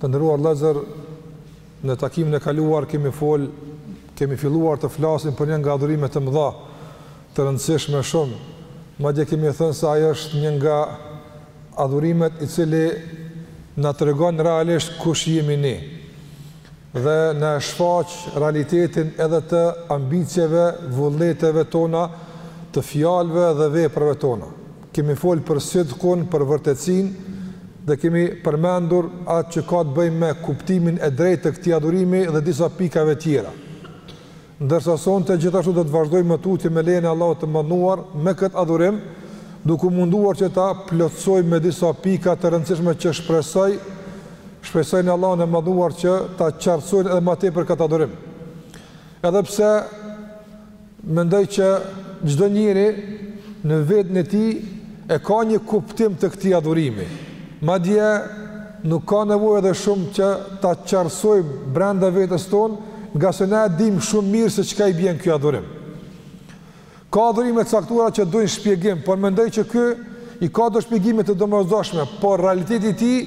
Të nderuar vëllezër, në takimin e kaluar kemi fol, kemi filluar të flasim për një nga adhurimet e mëdha, të rëndësishme shumë, madje kemi thënë se ai është një nga adhurimet i cili na tregon realisht kush jemi ne dhe na shfaq realitetin edhe të ambicieve, vullneteve tona, të fjalëve dhe veprave tona. Kemi folë për sidqun, për vërtetësinë, dhe kemi përmendur atë që ka të bëjë me kuptimin e drejtë të këtij adhurimi dhe disa pikave tjera. Ndërsa sonte gjithashtu do të vazhdojmë më tutje me lejen e Allahut të madhëruar me këtë adhurim, duke u munduar që ta plotësojmë me disa pika të rëndësishme që shpresoj, shpresoj në Allahun e madhëruar që ta qartësojnë edhe ma tepër këtë adhurim. Edhe pse, Mendoj që çdo njeri në veten e tij e ka një kuptim të këtij adhurimi. Madje nuk ka nevojë edhe shumë që ta qartësojmë brenda vetes tonë, ngase na e dimë shumë mirë se çka i bjen ky adhurim. Ka adhurime të caktuara që dojnë shpjegim, por mendoj që ky i ka do shpjegime të domosdoshme, por realiteti i tij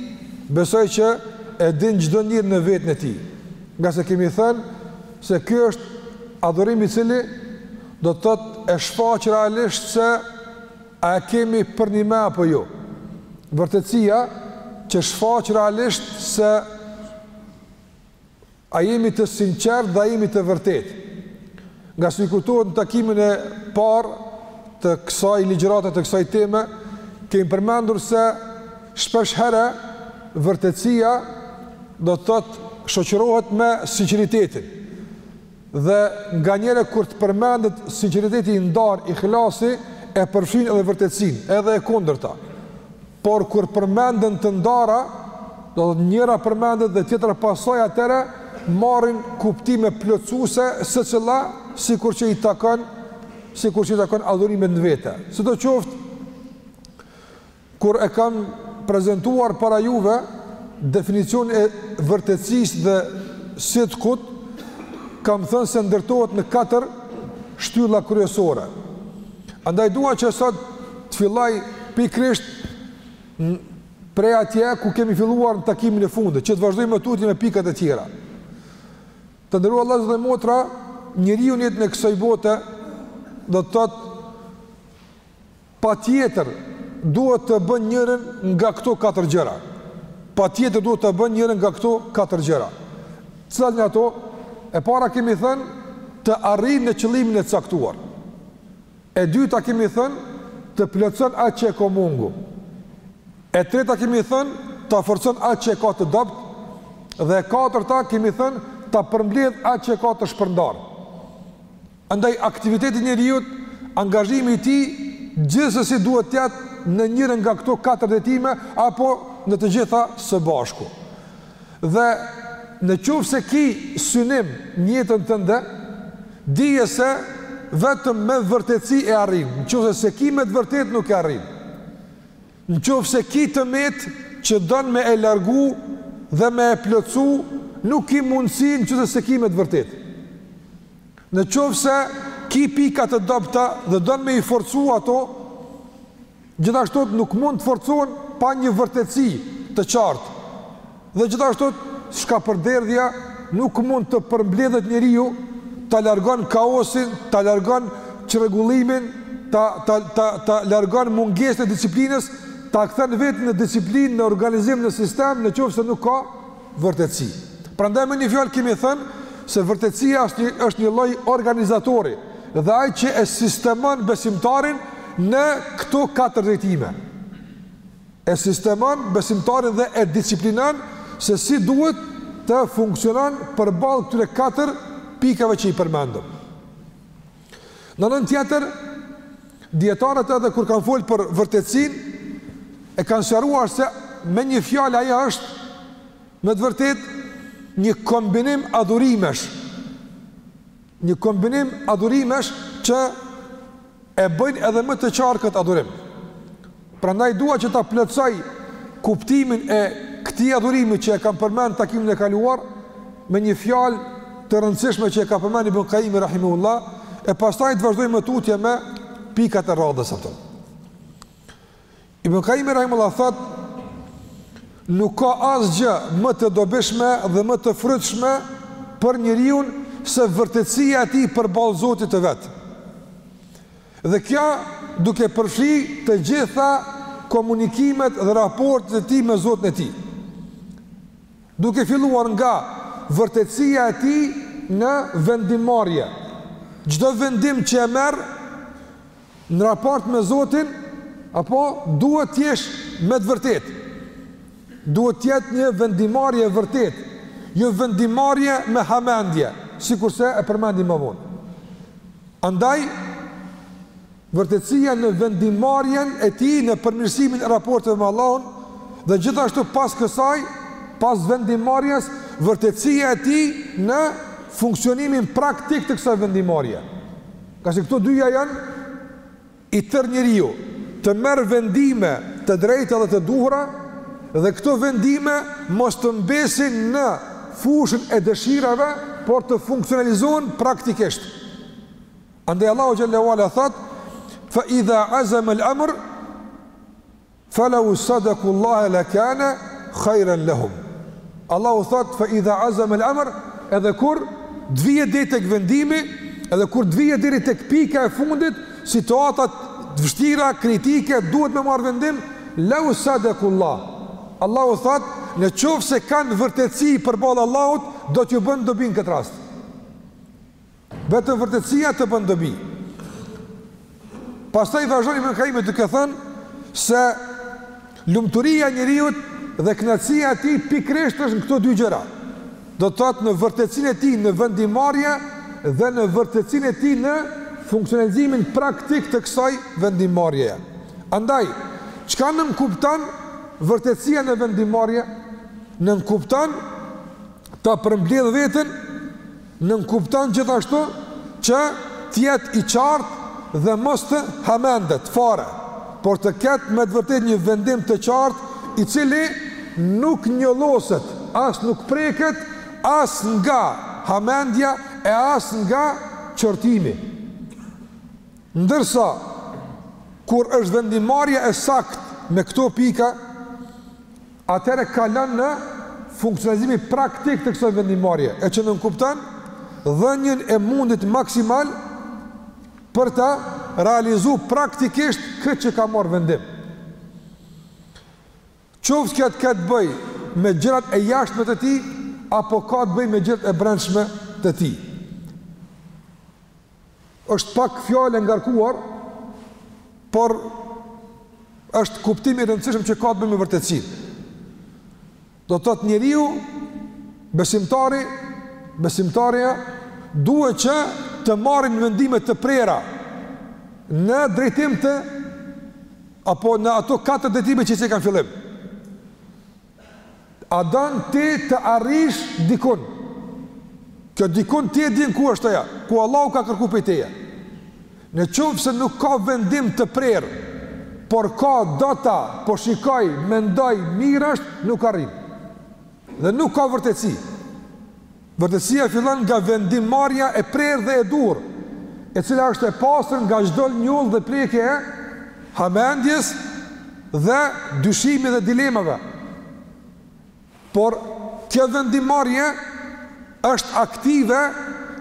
besoj që e din çdo njeri në veten e tij. Ngase kemi thënë se ky është adhurim i cili do të thotë e shfaq realisht se a e kemi përnjëmend apo jo. Vërtetësia që shfaq realisht se a jemi të sinqertë dhe a jemi të vërtetë. Ngase ju kujtohet në takimin e parë të kësaj ligjërate të kësaj teme, kemi përmendur se Shpesh herë vërtetësia do të thotë shoqërohet me sinqeritetin. Dhe nganjëherë kur të përmendet sinqeriteti i ndarë, ihlasi e përfshin edhe vërtetësinë, edhe e kundërta. Por kur përmenden të ndara, do të thotë njëra përmendet dhe tjetra pas saj, atëherë marrin kuptime plotësuese secila sikur që i takon sikur që i takon adhurimit në vete. Sidoqoftë Kur e kam prezantuar para juve definicionin e vërtetësisë dhe sidqut, kam thënë se ndërtohet në katër shtylla kryesore. Andaj dua që sot të filloj pikërisht prej atje ku kemi filluar në takimin e fundit, që të vazhdojmë më tutje me pikat e tjera. Të nderuar vëllezër dhe motra, njeriu në jetën e kësaj bote do të thotë Patjetër duhet të bën njërën nga këto katër gjëra. Patjetër duhet të bën njërën nga këto katër gjëra. Cilat janë ato? E para kemi thënë të arrijë në qëllimin e caktuar. E dyta kemi thënë të plotëson atë që e ka mungu. E treta kemi thënë ta forcon atë që e ka të dobët dhe e katërta kemi thënë ta përmbledh atë që e ka të shpërndar. Andaj aktiviteti i njeriut, angazhimi i tij gjithsesi duhet të jetë në njërën nga këto katër drejtime apo në të gjitha së bashku. Dhe në qoftë se ki synim në jetën tënde, dije se vetëm me vërtetësi e arrin, në qoftë se s'e ki me të vërtetë nuk e arrin. Në qoftë se ki të metë që don me e largu dhe me e plotësu, nuk ki mundësi në qoftë se s'ke me të vërtetë. Në qoftë se ki pika të dobëta dhe don me i forcu ato, gjithashtu nuk mund të forcohen pa një vërtetësi të qartë. Dhe gjithashtu shkapërderdhja nuk mund të përmbledhet njeriu ta largon kaosin, ta largon çrregullimin, ta ta ta ta largon mungesën e disiplinës, ta kthen veten në disiplinë, në organizim, në sistem, në qoftë se nuk ka vërtetësi. Prandaj me një fjalë kemi thënë se vërtetësia është një është një lloj organizatori dhe ai që e sistemon besimtarin në këto katër drejtime. E sistemon besimtarin dhe e disiplinon se si duhet të funksionon përballë këtyre katër pikave që i përmendëm. Në anën tjetër, dietarët edhe kur kanë folë për vërtetësinë, e kanë sqaruar se me një fjalë ajo është me të vërtetë një kombinim adhurimesh. Një kombinim adhurimesh që e bëjnë edhe më të qartë këtë adhurim. Prandaj dua që ta plotësoj kuptimin e këtij adhurimi që e kam përmend takimin e kaluar me një fjalë të rëndësishme që e ka përmend Ibn Kajjimi rahimahullah e pastaj të vazhdoj më tutje me pikat e radhës ato. Ibn Kajjimi rahimahullah thotë nuk ka asgjë më të dobishme dhe më të frytshme për njeriun se vërtetësia e tij përballë Zotit të vet. Dhe kjo duke përfshi të gjitha komunikimet dhe raportet e tij me Zotin e tij. Duke filluar nga vërtetësia e tij në vendimmarrje. Çdo vendim që e merr në raport me Zotin, apo duhet të jesh me të vërtetë. Duhet të jetë një vendimmarrje e vërtetë, jo vendimmarrje me hamendje, sikurse e përmendim më vonë. Andaj, vërtetësia në vendimmarrjen e tij në përmirësimin e raporteve me Allahun dhe gjithashtu pas kësaj, pas vendimmarrjes, vërtetësia e tij në funksionimin praktik të kësaj vendimmarrje. Ngase këto dyja janë i tërë njeriu të merr vendime të drejta dhe të duhura dhe këto vendime mos të mbesin në fushën e dëshirave, por të funksionalizohen praktikisht. Andaj Allahu xhelle ue ala thotë: "Fa idha azama al-amr" Falaw sadaku Allahe lakane khajran lehum. Allahu thot fa idha azam el amr, edhe kur të vihet deri tek vendimi, edhe kur të vihet deri tek pika e fundit, situata të vështira, kritike, duhet me marr vendim, law sadaku Allah. Allahu thot, në qoftë se kanë vërtetësi përballë Allahut, do t'ju bën dobi në këtë rast. Vetëm vërtetësia të bën dobi. Pastaj vazhdon Ibn Kajimi duke thënë se lumturia e njeriut dhe kënaqësia e tij pikërisht është në këto dy gjëra. Do të thotë në vërtetësinë e tij në vendimmarrje dhe në vërtetësinë e tij në funksionalizimin praktik të kësaj vendimmarrjeje. Andaj, çka nënkupton vërtetësia në vendimmarrje? Nënkupton Ta përmbledh veten nënkupton gjithashtu që të jetë i qartë dhe mos të hamendet fare, por të ketë me të vërtetë një vendim të qartë, i cili nuk njolloset, as nuk preket as nga hamendja e as nga qortimi. Ndërsa kur është vendimmarrja e saktë me këto pika, atëherë kalon në funksionalizimin praktik të kësaj vendimmarrje, e që nënkupton dhënien e mundit maksimal për ta realizu praktikisht këtë që ka marrë vendim. Qoftë kjo të ketë të bëjë me gjërat e jashtme të tij apo ka të bëjë me gjërat e brendshme të tij. Është pak fjalë e ngarkuar, por është kuptim i rëndësishëm që ka të bëjë me vërtetësinë. Do të thotë njeriu besimtari, besimtarja duhet që të marrin vendime të prera në drejtim të apo në ato katër drejtime që cekëm në fillim. A don ti të arrish dikun? Kjo dikun ti e din ku është ajo, ku Allahu ka kërku prej teje. Në qoftë se nuk ka vendim të prerë, por ka data, po shikoj, mendoj, mirë është, nuk arrin. Dhe nuk ka vërtetësi. Vërtetësia fillon nga vendimmarrja e prerë dhe e duhur, e cila është e pastër nga çdo njollë dhe prekje e hamendjes dhe dyshimi dhe dilemave. Por, kjo vendimmarrje është aktive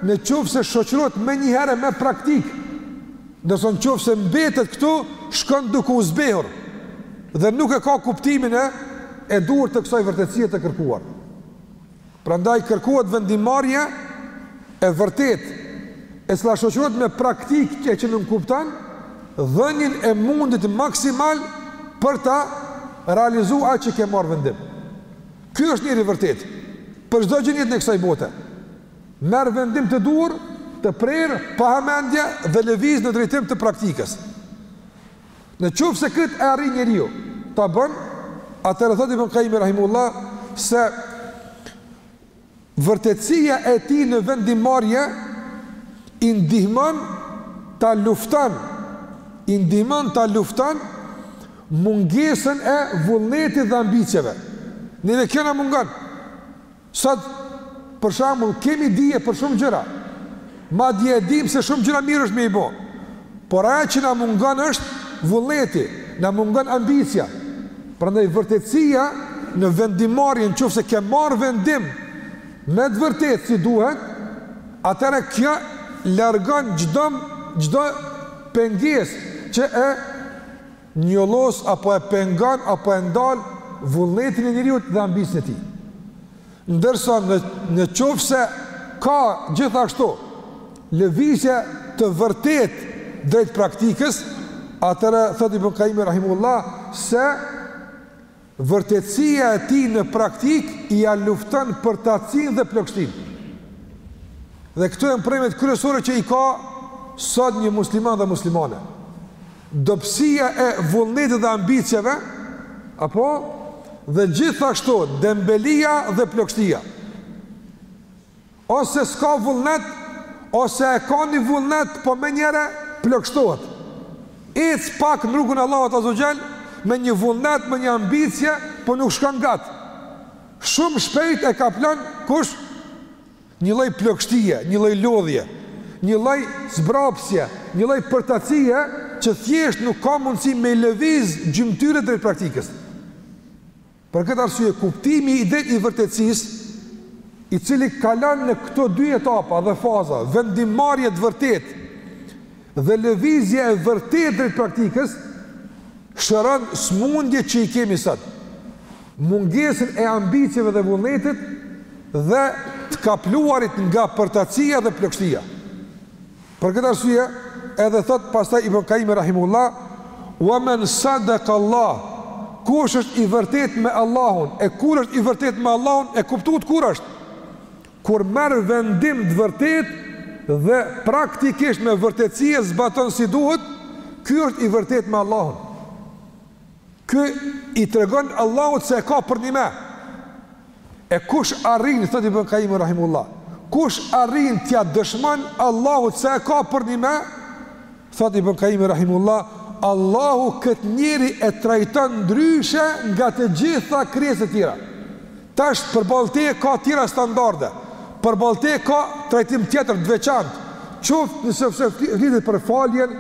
në qoftë se shoqërohet menjëherë me praktikë, ndërsa në qoftë se mbetet këtu, shkon duke u zbehur dhe nuk e ka kuptimin e e duhur të kësaj vërtetësie të kërkuar. Prandaj kërkohet vendimmarrje e vërtetë, e cila shoqërohet me praktikë që nënkupton dhënien e mundit maksimal për ta realizuar atë që ke marrë vendim. Ky është njeri i vërtetë. Për çdo gjë në jetën e kësaj bote. Merr vendim të duhur, të prerë, pa hamendje dhe lëviz në drejtim të praktikës. Në qoftë se këtë e arrin njeriu ta bën, atëherë thotë Ibn Kajjim rahimahullah se vërtetësia e tij në vendimmarrje i ndihmon ta lufton i ndihmon ta lufton mungesën e vullnetit dhe ambicieve. Neve kjo na mungon. Sot, për shembull, kemi dije për shumë gjëra, madje e dimë se shumë gjëra mirë është me i bo, por ajo që na mungon është vullneti, na mungon ambicia. Prandaj vërtetësia në vendimmarrje qoftë se ke marrë vendim me të vërtetë si duhet, atëherë kjo largon çdo çdo pengesë që e Njollos apo e pengon apo e ndal vullnetin e njeriut dhe ambicin e tij. Ndërsa në qoftë se ka gjithashtu lëvizje të vërtetë drejt praktikës, atëherë thotë Ibn Kajjimi rahimahullah se Vërtetësia e tij në praktikë ia lufton përtacinë dhe plogështinë. Dhe këto janë problemet kryesore që i ka sot një musliman dhe muslimane. Dobësia e vullnetit dhe ambicieve, apo dhe gjithashtu dembelia dhe plogështia. Ose s'ka vullnet, ose e ka një vullnet, po menjëherë plogështohet. Ec pak në rrugën e Allahut azza wa xhel me një vullnet, me një ambicie, po nuk shkon gat. Shumë shpejt e kaplon kush? Një lloj plogështie, një lloj lodhje, një lloj zbrapsje, një lloj përtacie që thjesht nuk ka mundësi me lëviz gjymtyrët drejt praktikës. Për këtë arsye kuptimi i drejtë i vërtetësisë, i cili kalon në këto dy etapa dhe faza, vendimmarrje e vërtetë dhe lëvizje e vërtetë drejt praktikës, shëron sëmundjet që i kemi sot, mungesën e ambicieve dhe vullnetit dhe të kapluarit nga përtacia dhe plogështia. Për këtë arsye edhe thotë pastaj Ibn Kaimi Rahimullah, Wa men sadaka Allah, kush është i vërtetë me Allahun, e kur është i vërtetë me Allahun, e kuptuat kur është, kur merr vendim të vërtetë dhe praktikisht me vërtetësi e zbaton si duhet, ky është i vërtetë me Allahun. Ky i tregon Allahut se e ka përnjëmend. E kush arrin, thotë Ibn Kaimi rahimullah, kush arrin t'ia dëshmon Allahut se e ka përnjëmend, thotë Ibn Kaimi rahimullah, Allahu këtë njeri e trajton ndryshe nga të gjitha krijesat tjera. Tash përballë teje ka tjera standarde, përballë teje ka trajtim tjetër të veçantë, qoftë nëse flitet për faljen,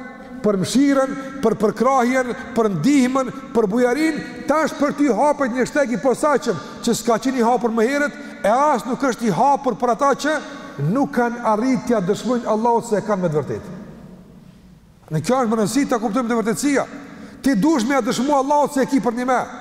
për mëshirën, për përkrahjen, për ndihmën, për bujarinë, tash për ty hapet një shteg i posaçëm që s'ka qenë i hapur më herët e as nuk është i hapur për ata që nuk kanë arritë t'ia dëshmojnë Allahut se e kanë me të vërtetë. E kjo është me rëndësi ta kuptojmë te vërtetësia. Ti duhesh me ia dëshmu Allahut se e ki përnjëmend.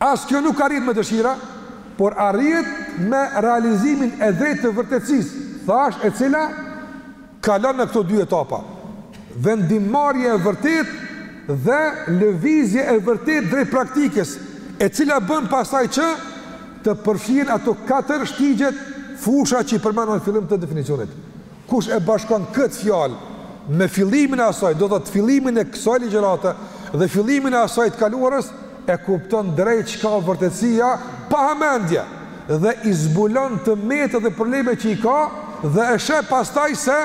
As kjo nuk arrihet me dëshira, por arrihet me realizimin e drejtë të vërtetësisë, thash, e cila kalon në këto dy etapa, vendimmarrje e vërtetë dhe lëvizje e vërtetë drejt praktikës, e cila bën pastaj që të përfshihen ato katër shtigjet, fusha që i përmenda në fillim të definicionit. Kush e bashkon këtë fjalë me fillimin e asaj, do të thotë fillimin e kësaj ligjërate dhe fillimin e asaj të kaluarës, e kupton drejt çka është vërtetësia pa hamendje dhe i zbulon të metat dhe problemet që i ka dhe e sheh pastaj se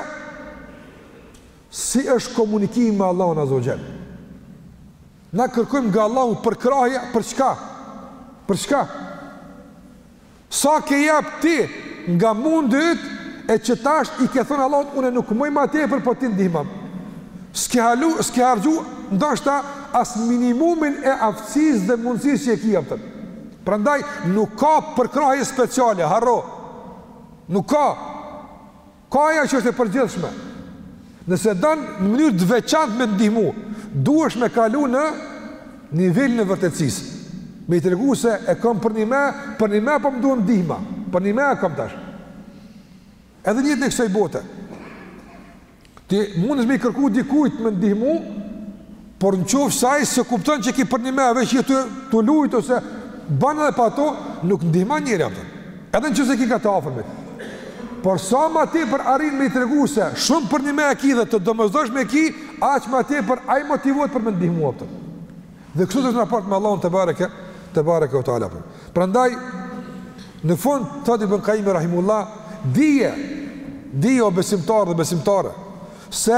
si është komunikimi me Allahun Azza wa Jall. Na kërkojmë nga Allahu përkrahje për çka? Për çka? Sa ke jap ti nga mundi yt e që tash i ke thënë Allahut unë nuk muj ma tepër po ti ndihmom. S'ke hala, s'ke harxhu ndoshta as minimumin e aftësisë dhe mundësisë që e ki, hiç. Prandaj nuk ka përkrahje speciale, harro. Nuk ka. Ka ajo që është e përgjithshme. Nëse don në mënyrë të veçantë me t'ndihmu, duhesh me kalu në nivelin e vërtetësisë. Me i tregu se e kam përnjëmend, përnjëmend po më duhet ndihma, përnjëmend e kam tash. Edhe njëtë në kësaj bote. Ti mundesh me i kërku dikujt me ndihmu, Por në qoftë se ai e kupton që s'e ki përnjëmend e veç je tu lujtë ose ban edhe pa to, nuk ndihmon njeri aspak. Edhe në qoftë se e ki ka të afërmit. Por sa ma tepër arrin me i tregu se shumë përnjëmend e ki dhe të domosdoshme e ki, aq ma tepër ai motivohet për me ndihmu aspak. Dhe kështu edhe në raport me Allahun tebareke, tebareke ue teala. Prandaj, në fund, thotë Ibn Kajimi Rahimullah, dije, dije o besimtar dhe besimtare, se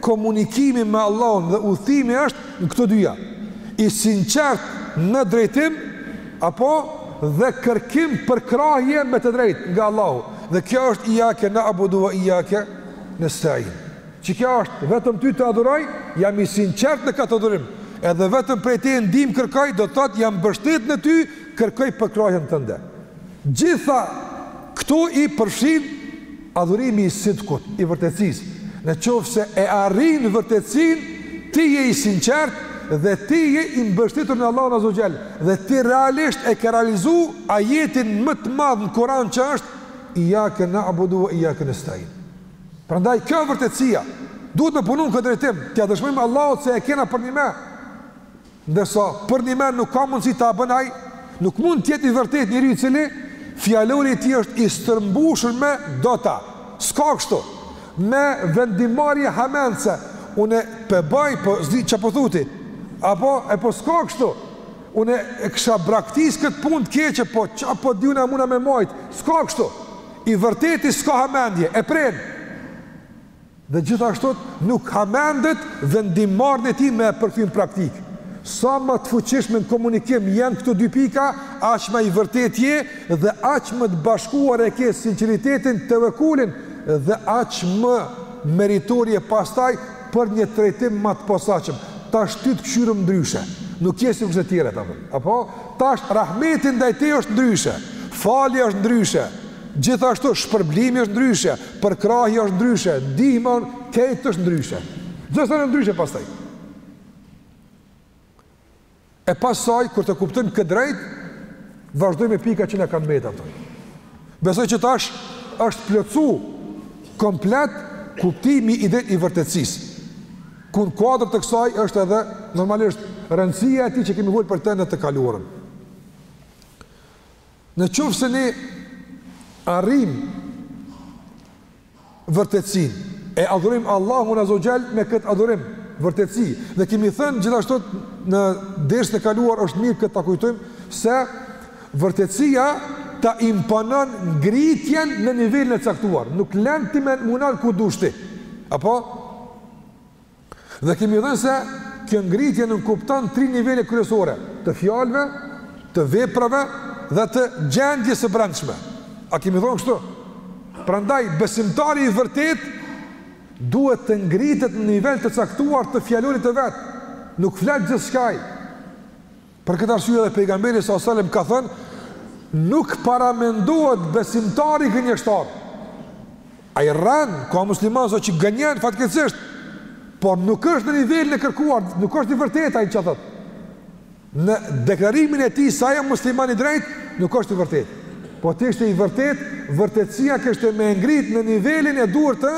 Komunikimi me Allahun dhe udhëtimi është në këto dyja, i sinqertë në drejtim apo dhe kërkim përkrahje me të drejtë nga Allahu, dhe kjo është iyake na'budu wa iyake nesta'in. Që kjo është vetëm ty të adhuroj, jam i sinqertë në këtë adhurim, edhe vetëm prej teje ndihmë kërkoj, do të thotë jam mbështet në ty, kërkoj përkrahjen tënde. Gjitha këto i përfshin Adhurimi i sidkut, i vërtetësisë, në qoftë se e arrin vërtetësinë, ti je i sinqertë dhe ti je i mbështetur në Allahun Azza wa Jall dhe ti realisht e ke realizu ajetin më të madh në Kur'an që është Iyyake na'budu wa iyyake nesta'in. Prandaj kjo vërtetësia duhet të punojmë në këtë drejtim, t'ia dëshmojmë Allahut se e kena përnjëmend. Ndërsa përnjëmend nuk ka mundësi ta bën ai, nuk mund të jetë i vërtetë njeriu i cili fjalori i tij është i stërmbushur me ndoshta. S'ka kështu. Me vendimmarrje hamendëse, unë pe baj, po s'di ça po thu ti, apo e po s'ka kështu. Unë e kisha braktis këtë punë të keqe, po ça po di unë a muna me majtë, s'ka kështu. I vërteti s'ka hamendje, e prenë. Dhe gjithashtu nuk hamendet vendimmarrjen e tij me e përkthy në praktikë. Sa më të fuqishme në komunikim janë këto dy pika, aq më i vërtetë je dhe aq më të bashkuar e ke sinqeritetin, tevekkulin dhe aq më meritor je pastaj për një trajtim më të posaçëm. Tash ty të kqyrën ndryshe. Nuk je sikur të tjerët apo? Apo tash rahmeti ndaj teje është ndryshe. Falja është ndryshe. Gjithashtu shpërblimi është ndryshe, Përkrahja është ndryshe, ndihma krejt është ndryshe. Çdo send ndryshe pastaj. E pastaj kur të kuptojmë këtë drejt, vazhdojmë me pika që na kanë mbetur ato. Besoj që tash është plotsu komplet kuptimi i drejtë i vërtetësisë. Ku në kuadër të kësaj është edhe normalisht rëndësia e tij që kemi folë për të në të kaluarën. Në qoftë se ne arrijmë vërtetësin, e adhurojmë Allahun Azza wa Jall me këtë adhurim vërtetësi, dhe kemi thënë gjithashtu në dersin e kaluar është mirë këtë ta kujtojmë, se vërtetësia ta imponon ngritjen në nivelin e caktuar, nuk të len ti me u nal ku dush ti, apo? Dhe kemi thënë se kjo ngritje nënkupton tri nivele kryesore, të fjalëve, të veprave dhe të gjendjes së brendshme. A kemi thonë kështu? Prandaj besimtari i vërtetë duhet të ngritet në nivel të caktuar të fjalorit të vet. Nuk flet gjithçka ai. Për këtë arsye edhe pejgamberi sallallahu alajhi wasallam ka thënë nuk paramendohet besimtari gënjeshtar. Ai rran ka musliman sa që gënjen fatkeqësisht, por nuk është në nivelin e kërkuar, nuk është i vërtetë ai çfarë thotë. Në deklarimin e tij se ai është musliman i drejtë, nuk është i vërtetë. Po të ishte i vërtetë, vërtetësia kishte me e ngrit në nivelin e duhur të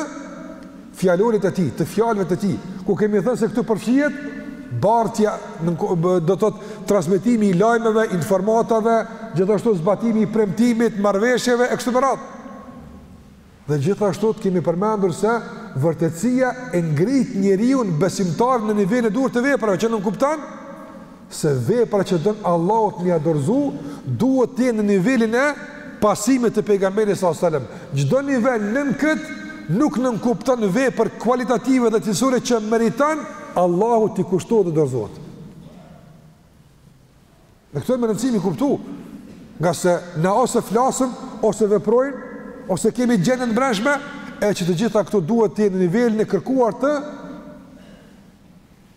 fjalorit të tij, të fjalëve të tij, ku kemi thënë se këtu përfshihet bartja, do të thotë transmetimi i lajmeve, informatave, gjithashtu zbatimi i premtimit, marrëveshjeve e kështu me radhë. Dhe gjithashtu të kemi përmendur se vërtetësia e ngrit njeriun besimtar në nivelin e duhur të veprave, që nënkupton se vepra që don Allahut me ia dorëzu duhet të jenë në nivelin e pasimit të pejgamberit sa selam çdo nivel nën kët nuk nënkupton vepër kualitative dhe cilësore që meriton Allahut t'i kushtohet dhe dorëzohet Këto me rëndësi me i kuptu, ngase na ose flasëm, ose veprojmë, ose kemi gjendje të mbrendshme, e që të gjitha këto duhet të jenë në nivelin e kërkuar të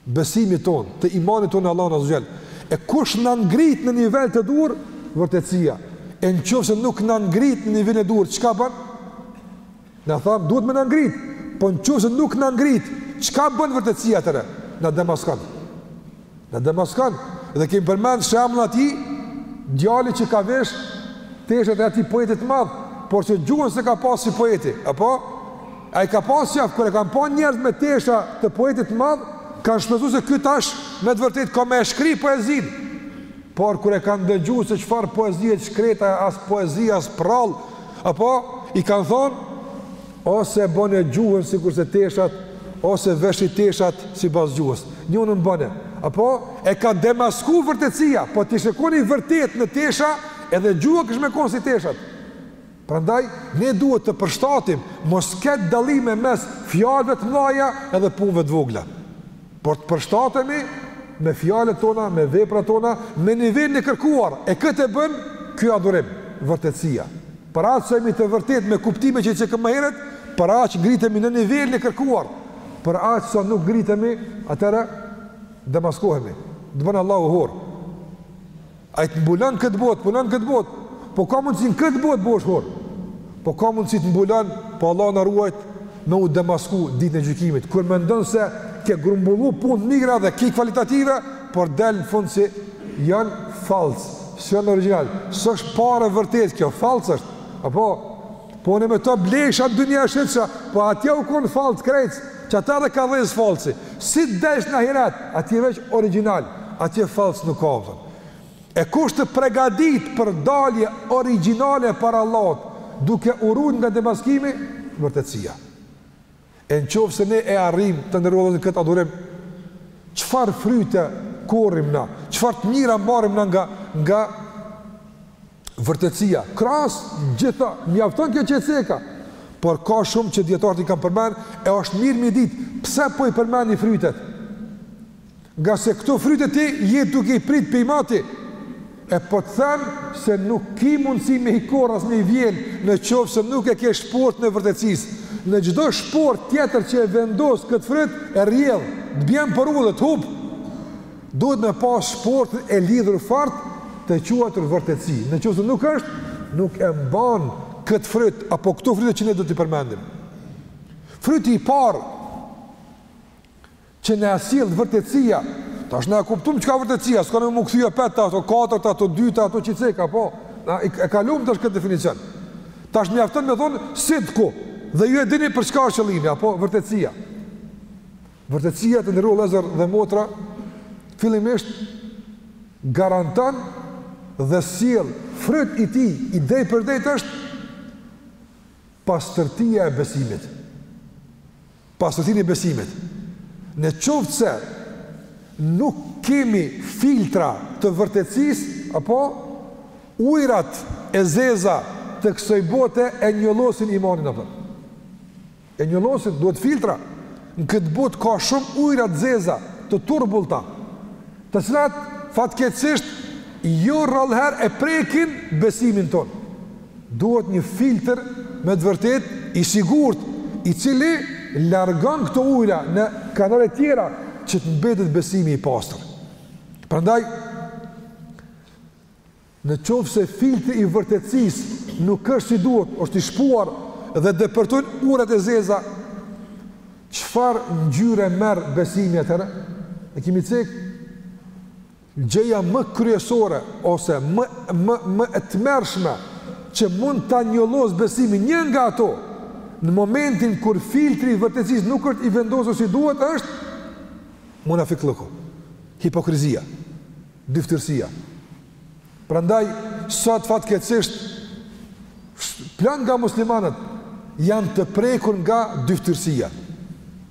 besimit tonë, të imanit tonë në Allahun Azza wa Jall. E kush na ngrit në nivel të duhur vërtetësia? E në qoftë se nuk na ngrit në nivel të duhur, çka bën? Na thamë, duhet me na ngrit, po në qoftë se nuk na ngrit, çka bën vërtetësia atëherë? Na demaskon. Na demaskon. Dhe kemi përmend shembullin e atij djali që ka vesh, teshat e atij poetit të madh, por që gjuhën s'e ka pasë si poeti, apo? Ai ka pas qef kur e kanë pa njerëz me tesha të poetit të madh, kanë shpresu se ky tash me të vërtetë ka me e shkri poezinë. Por kur e kanë dëgju se çfarë poezie të shkreta as poezi, as prall, apo i kanë thonë, ose bëne gjuhën sikurse teshat, ose veshi teshat sipas gjuhës. Njënën bëne, apo e ka demasku vërtetësia, po t'ish kon i vërtetë me tesha, edhe gjuha kish me konë si teshat. Prandaj, ne duhet të përshtatim, mos të ketë dallime mes fjalëve të mëdha edhe punëve të vogla, por të përshtatemi me fjalët tona, me veprat tona, me nivelin e kërkuar, e këtë e bën ky adhurim, vërtetësia. Për aq sa jemi të vërtetë me kuptimet që i cekëm më herët, për aq ngritemi në nivelin e kërkuar, për aq sa nuk ngritemi, atëherë demaskohemi, të bënë Allahu hor. Ai të mbulon këtë botë, të mbulon këtë botë. Po ka mundësi në këtë botë bohesh hor. Po ka mundësi të mbulon, po Allah na ruajt me u demasku ditën e gjykimit. Kur mendon se ke grumbullu punë të mira dhe ki kvalitative, por del në fund se janë fallc, s'janë origjinal. S'është pare e vërtetë kjo, fallc është. Apo, Po unë me to blejsha në dynja e shitsha, po atje u konë fallc krejt, që ata dhe ka hec fallci. S'të ec në ahiret, atje veç origjinal, atje fallc nuk ka vend. E kush të pregadit për dalje origjinale para Allahut, duke u ru nga demaskimi, vërtetësia. E në qoftë se ne e arrijmë, të nderuar vëllezër, këtë adhurim, çfarë fryte korrim na, çfarë të mira marrim na nga, nga vërtetësia, krahas gjitha, mjafton kjo që e ceka, por ka shumë që dijetarët i kanë përmend, e është mirë me i ditë, pse po i përmendi frytet? Ngase këto fryte ti je duke i prit për i mati, e po të them se nuk ki mundësi me i korr as me i vjel në qoftë se nuk e ke shportën e vërtetësisë. Në çdo shportë tjetër që e vendos këtë fryt, e rrjedh, të bjen për udhe, të hup, duhet me pas shportën e lidhur fort të quajtur vërtetësi. Në qoftë se nuk është, nuk e mban këtë fryt, apo këto fryte që ne do t'i përmendim. Fryti i parë, Që na e sjell vërtetësia. Tash na e kuptuam çka vërtetësia, s'kam me u kthy apet te ato katër, te ato dy, te ato që i ceka, apo. Na e kaluam tash këtë definicion. Tash mjafton me thon sidku. Dhe ju e dini për çka është qëllimi apo vërtetësia. Vërtetësia të nderuar vëllezër dhe motra fillimisht garanton dhe sjell fryt i tij i drejtpërdrejt është pastërtia e besimit. Pastërtinë e besimit. Në qoftë se nuk kemi filtra të vërtetësisë, apo ujërat e zeza të kësaj bote e njollosin imanin apo. E njollosin, duhet filtra. Në këtë botë ka shumë ujëra të zeza, të turbullta, të cilat fatkeqësisht jo rrallëherë e prekin besimin tonë. Duhet një filtër me të vërtetë i sigurt, i cili largon këto ujëra në kanale tjera që të mbetet besimi i pastër. Prandaj në qoftë se filtri i vërtetësisë nuk është si duhet, është i shpuar dhe depërtojnë ujërat e zeza, çfarë ngjyre merr besimi atëherë? E kemi cek Gjëja më kryesore ose më më më e tmerrshme që mund ta njollosë besimin, një nga ato, në momentin kur filtri i vërtetësisë nuk është i vendosur si duhet, është munafiqllëku, hipokrizia, dyftyrësia. Prandaj sot fatkeqësisht plot nga muslimanët janë të prekur nga dyftyrësia.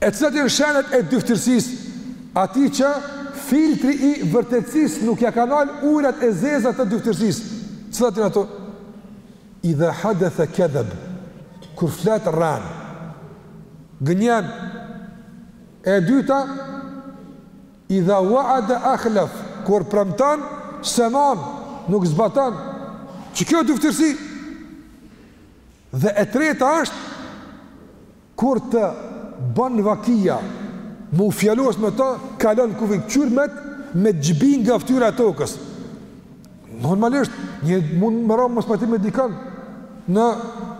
E cilat janë shenjat e dyftyrësisë atij që filtri i vërtetësisë nuk ia ka nalë ujërat e zeza të dyftyrësisë? Cilat janë ato? Idha hadatha kadhab, kur flet rren, gënjen, e dyta idha wa'ada akhlaf, kur premton s'e mban, nuk zbaton, që kjo dyftyrësi, dhe e treta është, Kur të bën vakija, me u fjalos me të, kalon kufijtë, kqyr me të zhbi nga ftyra e tokës. Normalisht, një mund me ra mospajtim me dikën, në,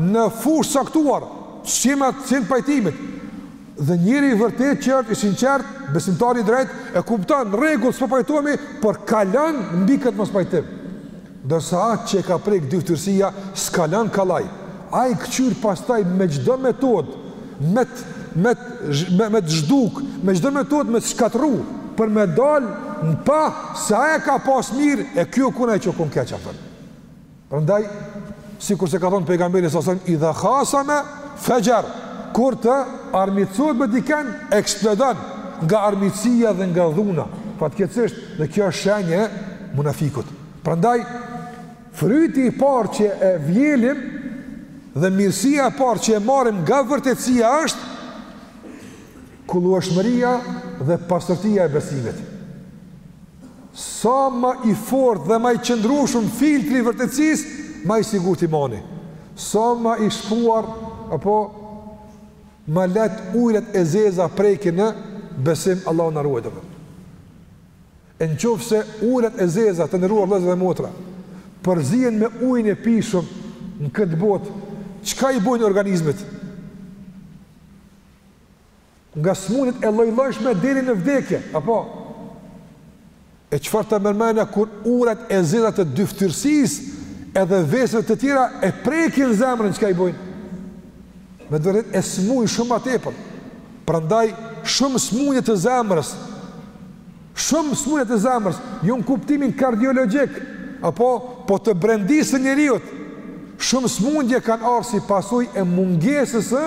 në fushë t'caktuar, s'qime atë qenë pajtimit, dhe njeri i vërtetë që është i sinqert, besimtari i drejtë, e kupton, rregull, s'po pajtohemi, por kalon mbi këtë mospajtim. Ndërsa atë që e ka prek dyftyrsia s'kalon kollaj. Ai kqyr pastaj me çdo metodë, me të me me me të zhduk, me çdo metodë me të shkatërru për me dal në pah se ai e ka pas mirë e ky u kon ai që u kon keq atë. Prandaj sikurse ka thënë pejgamberi sa sa idha khasama fajar kur të armiqësohet me dikën eksplodon nga armiqësia dhe nga dhuna. Fatkeqësisht dhe kjo është shenjë e munafikut. Prandaj, fryti i parë që e vjelim dhe mirësia e parë që e marrim nga vërtetësia është kullueshmëria dhe pastërtia e besimit. Sa ma i fort dhe ma i qëndrushum filtri i vërtetësis, ma i sigurt imani. Sa ma i shpuar, apo ma let ujret e zeza prekin besimin Allahu na ruajtë ve. E në qoftë se ujrat e zeza, të nderuar vëllezër dhe motra, përzihen me ujin e pijshëm në këtë botë, çka i bëjnë organizmit? Nga smundjet e llojllojshme deri në vdekje, apo? E çfarë ta merr mendja kur ujrat e zeza të dyftyrësisë edhe veseve të tjera e prekin zemrën, çka i bëjnë? Me të vërtetë e smuj shumë më tepër. Prandaj shumë smundje të zemrës. Shumë smundje të zemrës, jo në kuptimin kardiologjik, apo po të brendisë së njeriut. Shumë smundje kanë ardhur si pasojë e mungesës së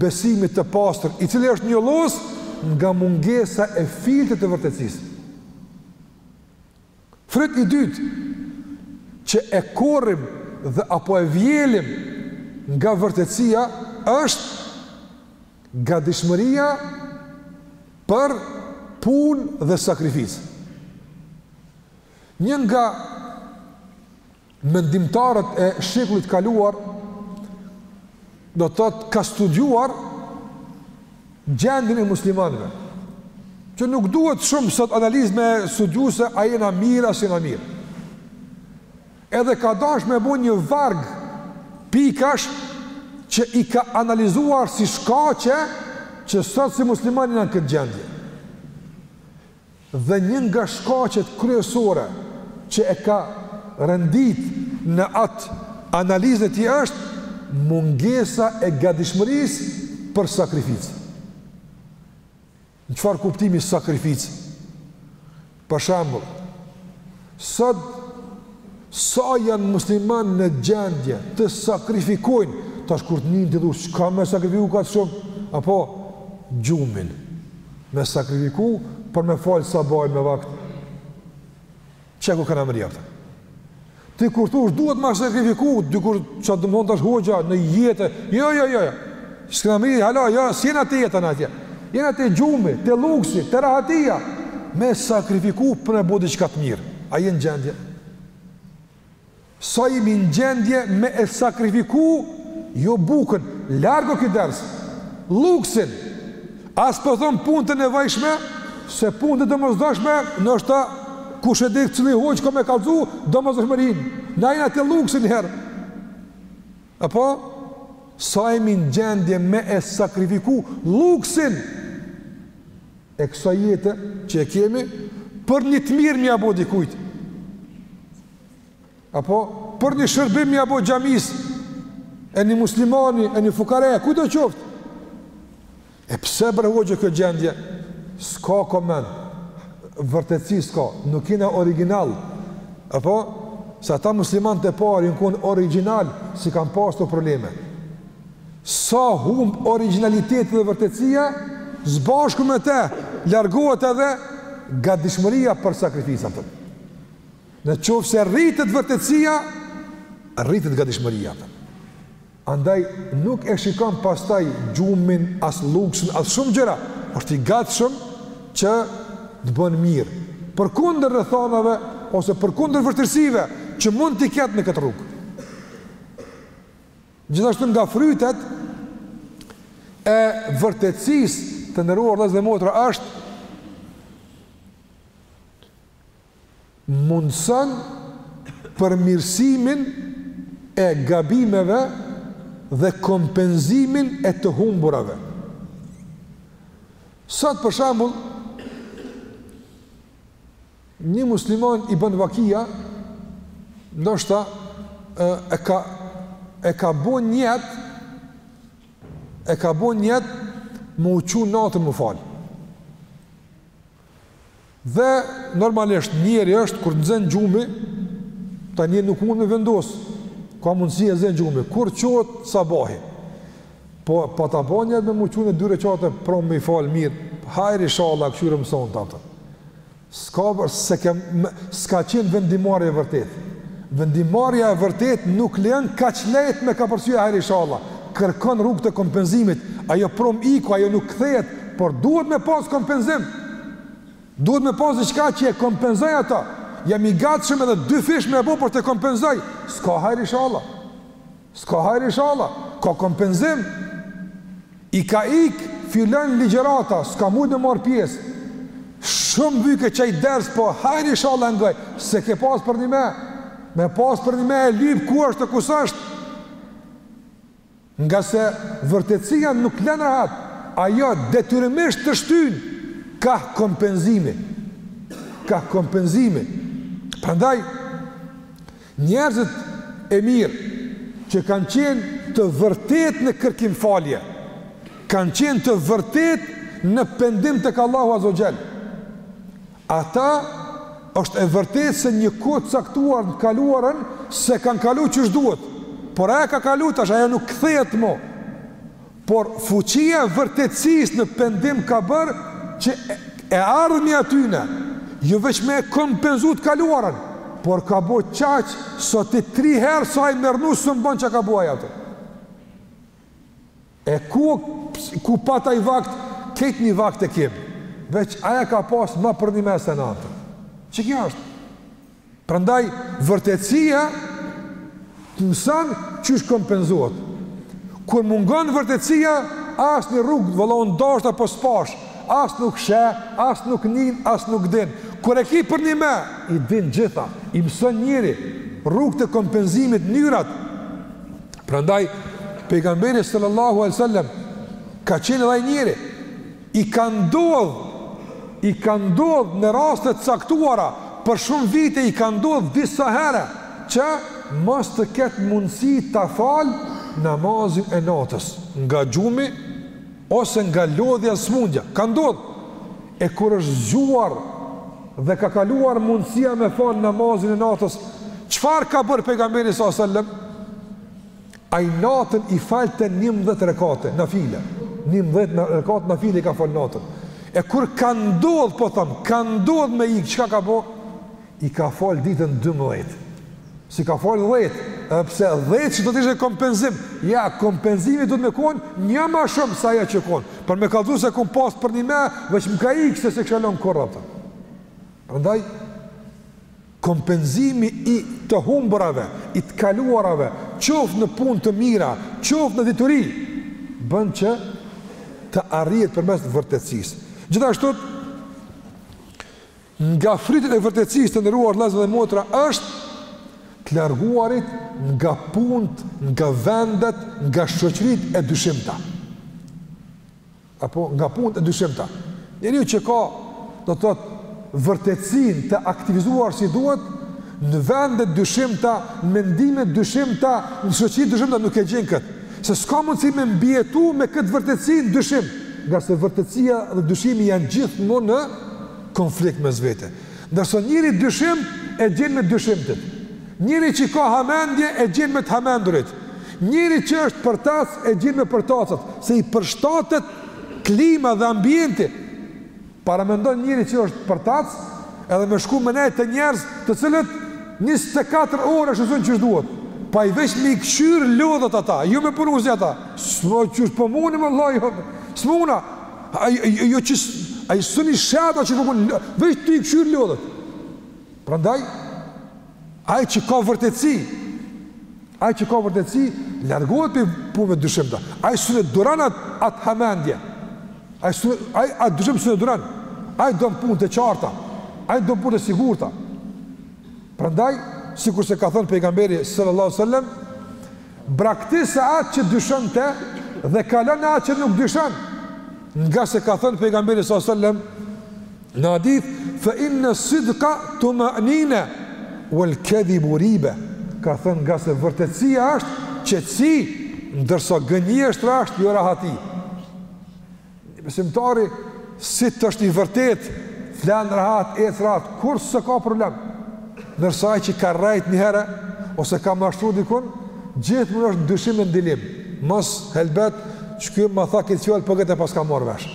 besimit të pastër, i cili është një lloj nga mungesa e filtrit të vërtetësisë. Fryt i dytë që e korrim dhe apo e vjelim nga vërtetësia është gatishmëria për punë dhe sakrificë. Një nga mendimtarët e shekullit kaluar do të thotë ka studiuar gjendjen e muslimanëve që nuk duhet shumë sot analizë me studiu se a jena mirë a s'jena mirë edhe ka dash me bo një varg pikash që i ka analizuar si shkaqe që sot si muslimanë jenë në këtë gjendje Dhe një nga shkaqet kryesore që e ka rendit në atë analizë të tij është mungesa e gatishmërisë për sakrificë. Në çfarë kuptimi sakrificë? Për shembull, Sot, sa janë musliman në gjendje të sakrifikojnë, tash kur të nin ti thu, çka me sakrifiku ka shumë, apo gjumin, me sakrifiku për me falë sabah me vakt, që ku kena mrri. Ti kur thush duhet me sakrifiku, dikush çka domethon tash hoxha në jetë, jo, jo, jo, jo, S'kena mri, hala, jo, s'jena te jeta atje. Jena te gjumi, te lluksi, te rahatia. Me sakrifiku për me bo diçka të mirë. A jenë gjendje? Sa jemi në gjendje me e sakrifiku, jo bukën, largo këtë dërës, lluksin. As po thom punët të nevojshme, se punët e domosdoshme, ndoshta kush e di cili hoxhë ka me kallxu domosdoshmërinë. Na jena te lluksi niherë. Apo, sa jemi në gjendje me e sakrifiku lluksin e kësaj jete që e kemi, për një të mirë me ia bo dikujt. Apo, për një shërbim me ia bo xhamisë, e një muslimani, e një fukare, kujtdo qoftë. E pse bre hoxhë kjo gjendje? S'ka koment. Vërtetësi s'ka, nuk jena origjinal. E po se ata muslimanët e parë janë kon origjinal, s'i kanë pas këto probleme. Sa humb origjinaliteti dhe vërtetësia, zbashku me të largohet edhe gatishmëria për sakrificë atë. Në qoftë se rritet vërtetësia, rritet gatishmëria atë. Andaj nuk e shikon pastaj gjumin, as lluksin, as shumë gjëra, është i gatshëm që të bën mirë, përkundër rrethanave ose përkundër vështirësive që mund t'i ketë në këtë rrugë. Gjithashtu nga frytet e vërtetësisë të nderuar vllazën dhe motra është mundëson përmirësimin e gabimeve dhe kompenzimin e të humburave. Sot për shembull një musliman i bën vakia ndoshta e ka e ka bo nijet e ka bo nijet me u çu natën me fal. Dhe normalisht njeri është kur zen gjumi, tani nuk mund me vendos. Ka mundësi e zen gjumi kur çohet sabahi. Po pata bo nijet me u çu ne dy reqate po me i fal mirë. Hajr inshallah kqyrëmi sonte ato. S'ka se s'ka qenë vendimmarrje e vërtetë. Vendimmarrja e vërtetë nuk lejon kaq lehtë me kapërcy hajr ishalla, kërkon rrugë të kompenzimit, ajo pramë iku, ajo nuk kthehet, por duhet me pas kompenzim. Duhet me pas diçka që e kompenzoj ato. Jam i gatshëm edhe dy fish me bë por të kompenzoj. S'ka hajr ishalla. S'ka hajr ishalla, ka kompenzim, i ka ik filan ligjërata, s'ka mujt me marr pjesë, shumë buke qaj ders, po hajr ishalla e ngoj, s'e ke pas përnime, me pas përnime e lyp ku është e ku s'është, ngase vërtetësia nuk lenë rahat, ajo detyrimisht të shtyn, kah kompenzimi, kah kompenzimi, prandaj, Njerëzit e mirë që kanë qenë të vërtetë në kërkim falje, kanë qenë të vërtetë në pendim tek Allahu Azza wa Jall. Ata është e vërtetë se një kohë të caktuar në të kaluarën s'e kanë kalu qysh duhet, por ajo ka kalu tash, ajo nuk kthehet mo. Por fuqia e vërtetësisë në pendim ka bërë që e ardhmja e tyne jo veç me e kompenzu të kaluarën, por ka bo qaq sa ti tri herë sa i me rrnu s'e bon çka ka bo aj atë. E ku, ku pat ai vakt, krejt një vakt e kemi, veç aj ka pas ma përnime se na tjerët. Që kjo është? Prandaj vërtetësia të mëson qysh kompenzohet. Kur mungon vërtetësia, asnjë rrugë vëlla, unë dashta po s'pash, as nuk sheh, as nuk nin, as nuk din. Kur e ki përnime, i din gjitha, i mëson njeri rrugët e kompenzimit, mënyrat. Prandaj pejgamberi sallallahu alaihi wasallam ka qenë edhe njeri I ka ndodh, i ka ndodh në raste të caktuara, për shumë vite i ka ndodh disa herë që mos të ketë mundësi ta falë namazin e natës, nga gjumi ose nga lodhja smundja, ka ndodh. E kur është zgjuar dhe ka kaluar mundësia me falë namazin e natës, çfarë ka bërë pejgamberi sallallahu alajhi wasallam? Ai natën i falte njëmbëdhjetë rekate nafile, njëmbëdhjetë rekate nafile i ka fal natën. E kur ka ndodh, po thom, ka ndodh me i ik, çka ka bë? I ka fal ditën dymbëdhjetë. S'i ka fal dhjetë, edhe pse dhjetë që do të ishte kompenzim, ja, kompenzimi duhet me kon një ma shumë se ajo që ka kon, për me kallëzu se e kom pas përnime, veç më ka ik se s'e kisha lon kurrë pa të. Prandaj, Kompenzimi i të humburave, i të kaluarave, qoftë në punë të mira, qoftë në dituri, bën që të arrihet përmes vërtetësisë. Gjithashtu, nga frytet e vërtetësisë të nderuar vëllezër dhe motra është të larguarit nga punët, nga vendet, nga shoqëritë e dyshimta. apo nga punët e dyshimta. Njeriu që ka, do të thotë, vërtetësinë të aktivizuar si duhet, në vende të dyshimta, në mendime të dyshimta, në shoqëri të dyshimta nuk e gjen këtë. Se s'ka mundësi me mbijetu me këtë vërtetësi në dyshim, ngase vërtetësia dhe dyshimi janë gjithmonë në konflikt mes vete. Ndërsa njeri i dyshimtë e gjen me dyshimtit. Njeri që ka hamendje e gjen me të hamendurit. Njeri që është përtac e gjen me përtacat, se i përshtatet klima dhe ambienti. Paramendo një njeri që është përtac, edhe me shku me nejt te njerëz të cilët 24 orë është zonë që është duhet. Po ai veç me i këqyr lodhet ata, jo me punu si ata. Së më që është pëmuni po më loj, jo, s'muna. A, a, a, jo që së, ai s'un i sheh ata që pëmuni, po veç tu i këqyr lodhet. Prandaj, Ai që ka vërtetësi, ai që ka vërtetësi, largohet prej punëve të dyshimta. Ai s'un e duron atë, at hamendje. Ai, së, ai atë dyshim s'un e duron. Ai don punë të qarta. Ai don punë të sigurta. Prandaj, sikurse ka thënë pejgamberi sallallahu sallam, Braktise atë që dyshon te dhe kalo n'atë që nuk dyshon. Ngase ka thënë pejgamberi sa sallam në hadith fa inna sidqa tumanina wal kadhib riba. Ka thënë ngase vërtetësia është qetësi, ndërsa gënjeshtra është jorahati. Besimtari si t'është i vërtetë, flen rahat, ec rahat, kurrë s'ka problem, ndërsa ai që ka rrejt një herë, ose ka mashtru dikën, gjithmonë është n'dyshim e n'dilemë, mos helbet që ky më tha këtë fjalë, po këtë e paska marrë vesh.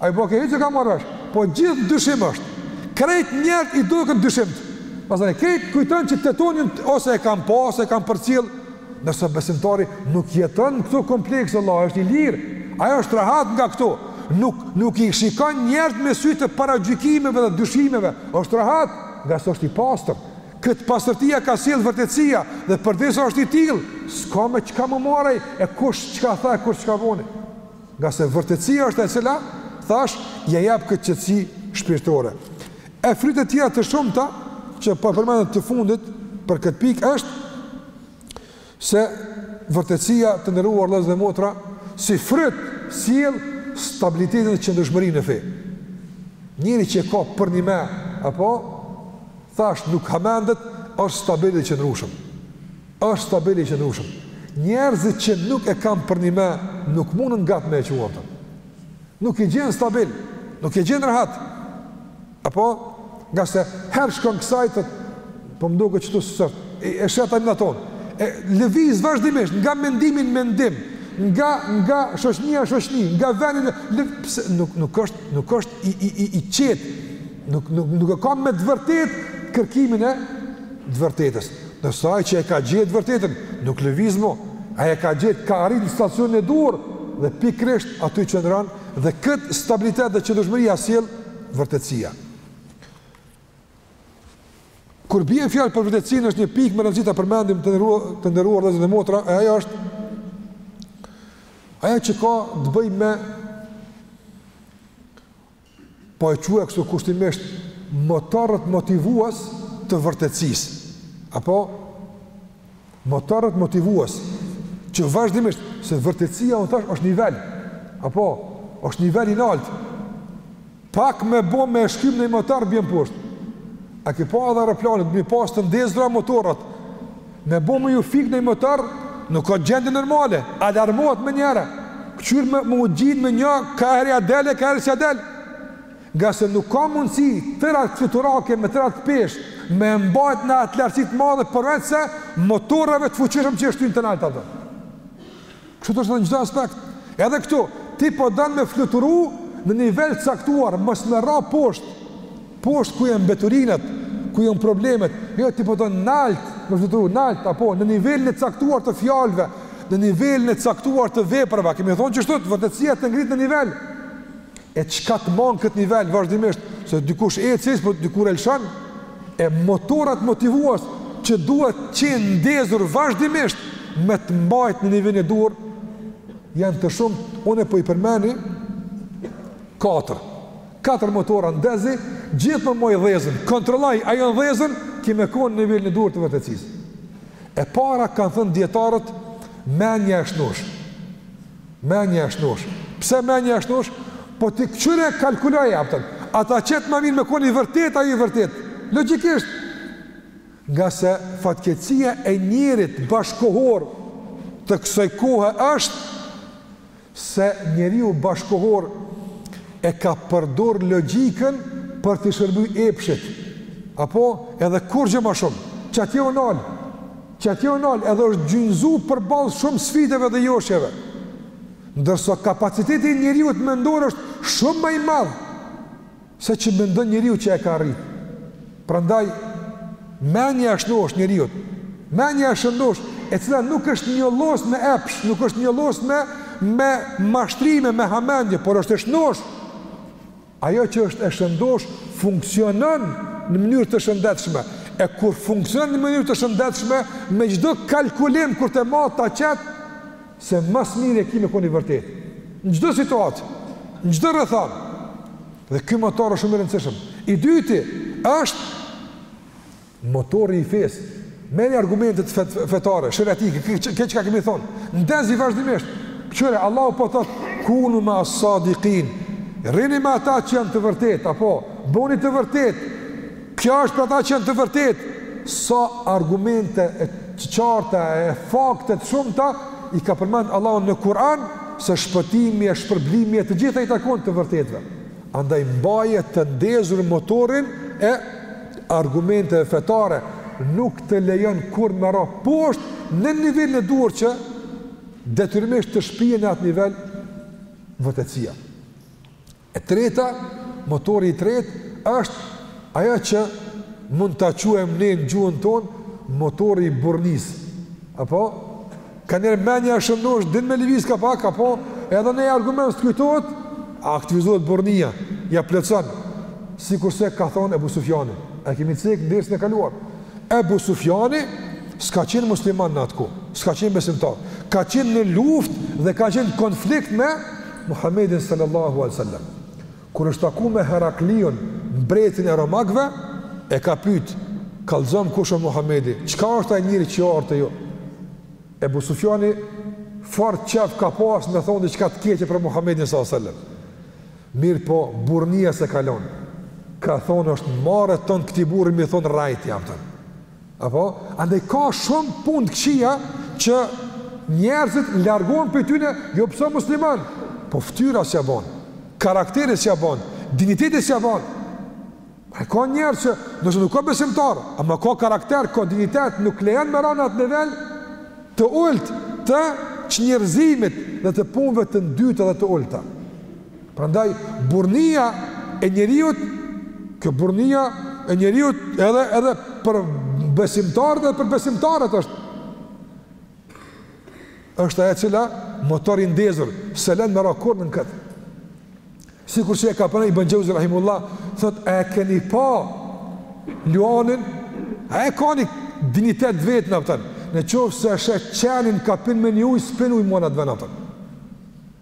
Ai po këtë që ka marrë vesh, po gjithë n'dyshim është, krejt njerëzit i doken të dyshimtë, masanej, krejt kujton që të tanë, ose e kanë pa, ose e kanë përcjellë, Ndërsa besimtari nuk jeton në këto komplekse, ai është i lirë, ai është rahat nga këto, nuk, nuk i shikon njerëzit me sy të paragjykimeve dhe dyshimeve, është rahat ngase është i pastër, këtë pastërti ia ka sjellë vërtetësia dhe përderisa është i tilë, s'ka me çka m'u marrë e kush çka tha e kush çka boni, ngase vërtetësia është ajo e cila, thashë, ia jep këtë qetësi shpirtërore. E fryte të tjera të shumta që po e përmendim të fundit për këtë pikë është se vërtetësia të nderuar vëllezër dhe motra si fryt sjell stabilitetin dhe qëndrueshmërinë në fe. Njeri që e ka përnime, apo thashë nuk hamendet, është stabil i qëndrueshëm. Është stabil i qëndrueshëm. Njerëzit që nuk e kanë përnime, nuk mundën gat me e çu. nuk i gjen stabil, nuk i gjen rahat. Apo ngase herë shkon kësajt po më duket kështu sot. E, e sheta në ato. E lëviz vazhdimisht nga mendimi në mendim, nga nga shoqnia në shoqni, nga vendi në pse nuk nuk është nuk është i i i i qetë. Nuk, nuk, nuk e ka me të vërtet kërkimin e të vërtetës. Ndërsa ai që e ka gjet të vërtetën, nuk lëviz mo, ai e ka gjet, ka arrit në stacionin e duhur, dhe pikërisht aty qëndron, dhe këtë stabilitet dhe qëndrueshmëri ia sjell vërtetësia. Kur bie fjala për vërtetësinë është një pikë me rëndësi ta përmendim të nderuar të nderuar vëllezër dhe motra, e ajo është ajo që ka të bëjë me po e quaj kështu kushtimisht, motorët motivues të vërtetësisë. Apo, motorët motivues, që vazhdimisht, se vërtetësia unë thashë është nivel, apo, është nivel i naltë, pak me bo me e shkym nonji motor, bjen poshtë. A ki pa edhe aeroplanët, me i pas të ndezra motorët, Me bo me ju fik ni motor, nuk ka gjendje normale, alarmohet menjëherë, këqyrë me, me u gjinë me një, ka herë ia del e ka herë s'ia del, nga se nuk ka mundësi tërë atë fluturake me tërë atë peshë, me mbajt në atë lartësi të madhe, përveç se motorave të fuqishëm që e shtyjnë te nalt atë. Kështu është në çdo aspekt. Edhe këtu, ti po don me fluturu në nivel të caktuar, mos me ra poshtë. Poshtë ku janë mbeturinat, ku janë problemet. Jo ti po don nalt, me fluturu nalt apo në nivelin e caktuar të fjalëve, në nivelin e caktuar të veprave. Kemi thonë që kështu, vërtetësia të ngrit në nivel. E çka të mban këtë nivel vazhdimisht, se dikush e nis, po dikur e lëshon e motorat motivues që duhet të jenë ndezur vazhdimisht me të mbajt në nivelin e duhur janë të shumë, unë po i përmeni katër. Katër motora ndezi, gjithmonë maji dhezun, kontrolloji a janë dhezun, ki me kon në nivelin e duhur të vërtetësisë. E para kanë thënë dietarët mendja e shnosh. Menja e shnosh. Pse menja e shnosh? Po ti këqyre e kalkuloje, aptën. A ta qet ma mirë me kon i vërtetë, a i vërtetë. Logjikisht. Nga se fatkeqësia e njerit bashkëkohor të kësaj kohe është se njeriu bashkëkohor e ka përdor logjikën për t'i shërby epshit. Apo edhe kurgjë ma shumë. Qatje u nal. Qatje u nal edhe është gjunjëzu përballë shumë sfidave dhe joshjeve, ndërsa kapaciteti i njeriut mendor është shumë më i madh se që mendon njeriu që e ka arrit. Prandaj mendja e shnosh njeriut, mendja e shëndosh, e cila nuk është njollos me epsh, nuk është njollos me me mashtrime, me hamendje, por është e shnosh. Ajo që është e shëndoshë funksionon në mënyrë të shëndetshme. E kur funksionon në mënyrë të shëndetshme, me çdo kalkulim ku të marrë ta qet se ma së miri e ki me kon i vërtetë. Në çdo situatë, në çdo rrethanë. Dhe ky motor është shumë i rëndësishëm. I dyti është Motori i fesë. Merri argumentet fet, fetare, sheriatike, çka kemi thonë. Ndezi vazhdimisht. Këqyre, Allahu po thotë, kunu mea sadikin. Rrini me ata që janë të vërtet, apo, bonu të vërtet. Kjo është për ata që janë të vërtet. Sa argumente të qarta e fakte të shumta, i ka përmend Allahu në Kur'an, se shpëtimi e shpërblimi e të gjitha i takon të vërtetëve. Andaj mbaje të ndezur motorin e argumenteve fetare, nuk të lejon kurrë me ra poshtë në nivelin e duhur që detyrimisht të shpie në atë nivel vërtetësia. E treta, motori i tretë është ajo që mund ta quajmë ne në gjuhën tonë motori i burrnisë. Apo Nganjëherë menja e shëndoshë din me lëviz ka pak, apo edhe naj argument s'të kujtohet, a aktivizohet burrnia, ja plotson, sikurse ka thonë Ebu Sufjani, e kemi cek në dersin e kaluar, Ebu Sufjani s'ka qenë musliman në atë kohë, s'ka qenë besimtar, ka qenë në luftë dhe ka qenë në konflikt me Muhammedin sallallahu alejhi ve sel-lem. Kur është taku me Herakliun, mbretin e romakëve, e ka pyet, Kallëzom kush osht Muhamedi, çka është ai njeri që ka ardh te ju? Ebu Sufjani fort qejf ka pas me thonë diçka të keqe për Muhamedin sallallahu alaihi wasallam. Mirpo burrnia s'e ka lënë. Ka thonë është marre t'tan këtij burri me i thonë rrejt, ja Apo, andaj ka shumë punë të këqija që njerëzit largohen prej tyne, jo pse a musliman, po ftyra s'ja bon, karakteri s'ja bon, dinjiteti s'ja bon. E ka njerëz që, ndoshta nuk a besimtar, ama ka karakter, ka dinjitet, nuk lejon me ra në atë nivel të ultë të çnjerëzimit dhe të punëve të ndyta dhe të ulta. Prandaj burrnia e njeriut, kjo burrnia e njeriut edhe edhe për besimtarët edhe për besimtarët është është ajo e cila motor i ndezur, s'e len me ra kurrë në këtë. Sikurse e ka përmend Ibn Xheuzi rahimehullah, thotë a e keni pa luanin? A e ka ni dinjitet vetë, a kupton? Në qoftë se sheh qenin kah pin me një ujë, s'pin ujë ma n'at ven, a kupton.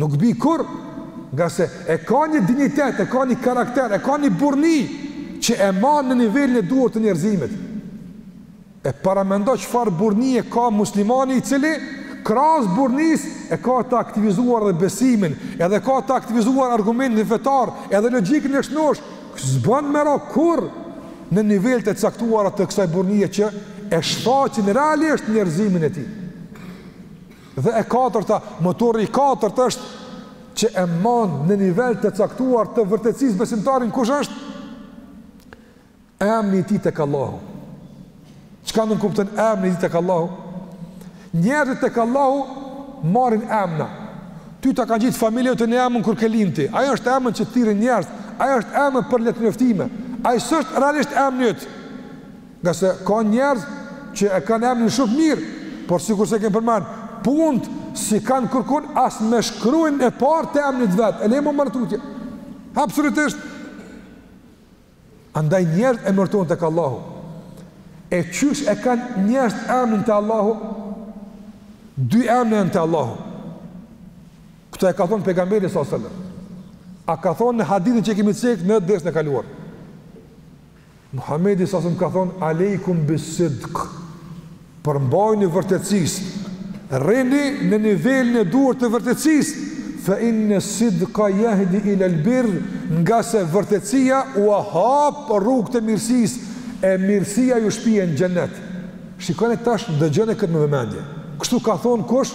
Nuk bi kurrë, ngase e ka një dinjitet, e ka një karakter, e ka një burrni që e man në nivelin e duhur të njerëzimit. E paramendo çfarë burrnie ka muslimani i cili krahas burrnisë e ka të aktivizuar dhe besimin, edhe ka të aktivizuar argumentin fetar, edhe logjikën e shnoshë, s'bon me ra kurrë në nivel të caktuara të kësaj burrnie që e shfaqin realisht njerëzimin e tij. Dhe e katërta, motori i katërt është që e man në nivel të caktuar të vërtetësisë besimtarin kush është? Emni i tij tek Allahu. Çka nënkupton emni i tij tek Allahu? Njerëzit tek Allahu marrin emna. Ty ta kanë ngjit familja jote një emën kur ke lind ti. Ai është emën që të thirrin njerëzit. Ai është emën për letërnjoftime. Ai s'është realisht emni yt. Nga se ka njerëz që e kanë emrin shumë mirë, por sikur se kemë përmend, punët s'i kanë kërkun as me shkronjën e parë të emrit vetë, e le ma martrutje. Absolutisht. Andaj njerëzit e mërtojnë tek Allahu. E qysh e kanë njerëzit emnin te Allahu, dy emna janë te Allahu. Këta e ka thonë pejgamberi s.a.s. A ka thonë në hadithin që kemi cekë në dersin e kaluar. Muhamedi s.a.s. ka thonë alejkum bi sidq përmbajuni vërtetësisë rrini në nivelin e duhur të vërtetësisë fa inna sidqa yahdi ila al birr nga se vërtetësia ua hap rrugët e mirësisë e mirësia ju shpije në xhenet shikoni tash dëgjoni këtë me vëmendje kështu ka thonë kush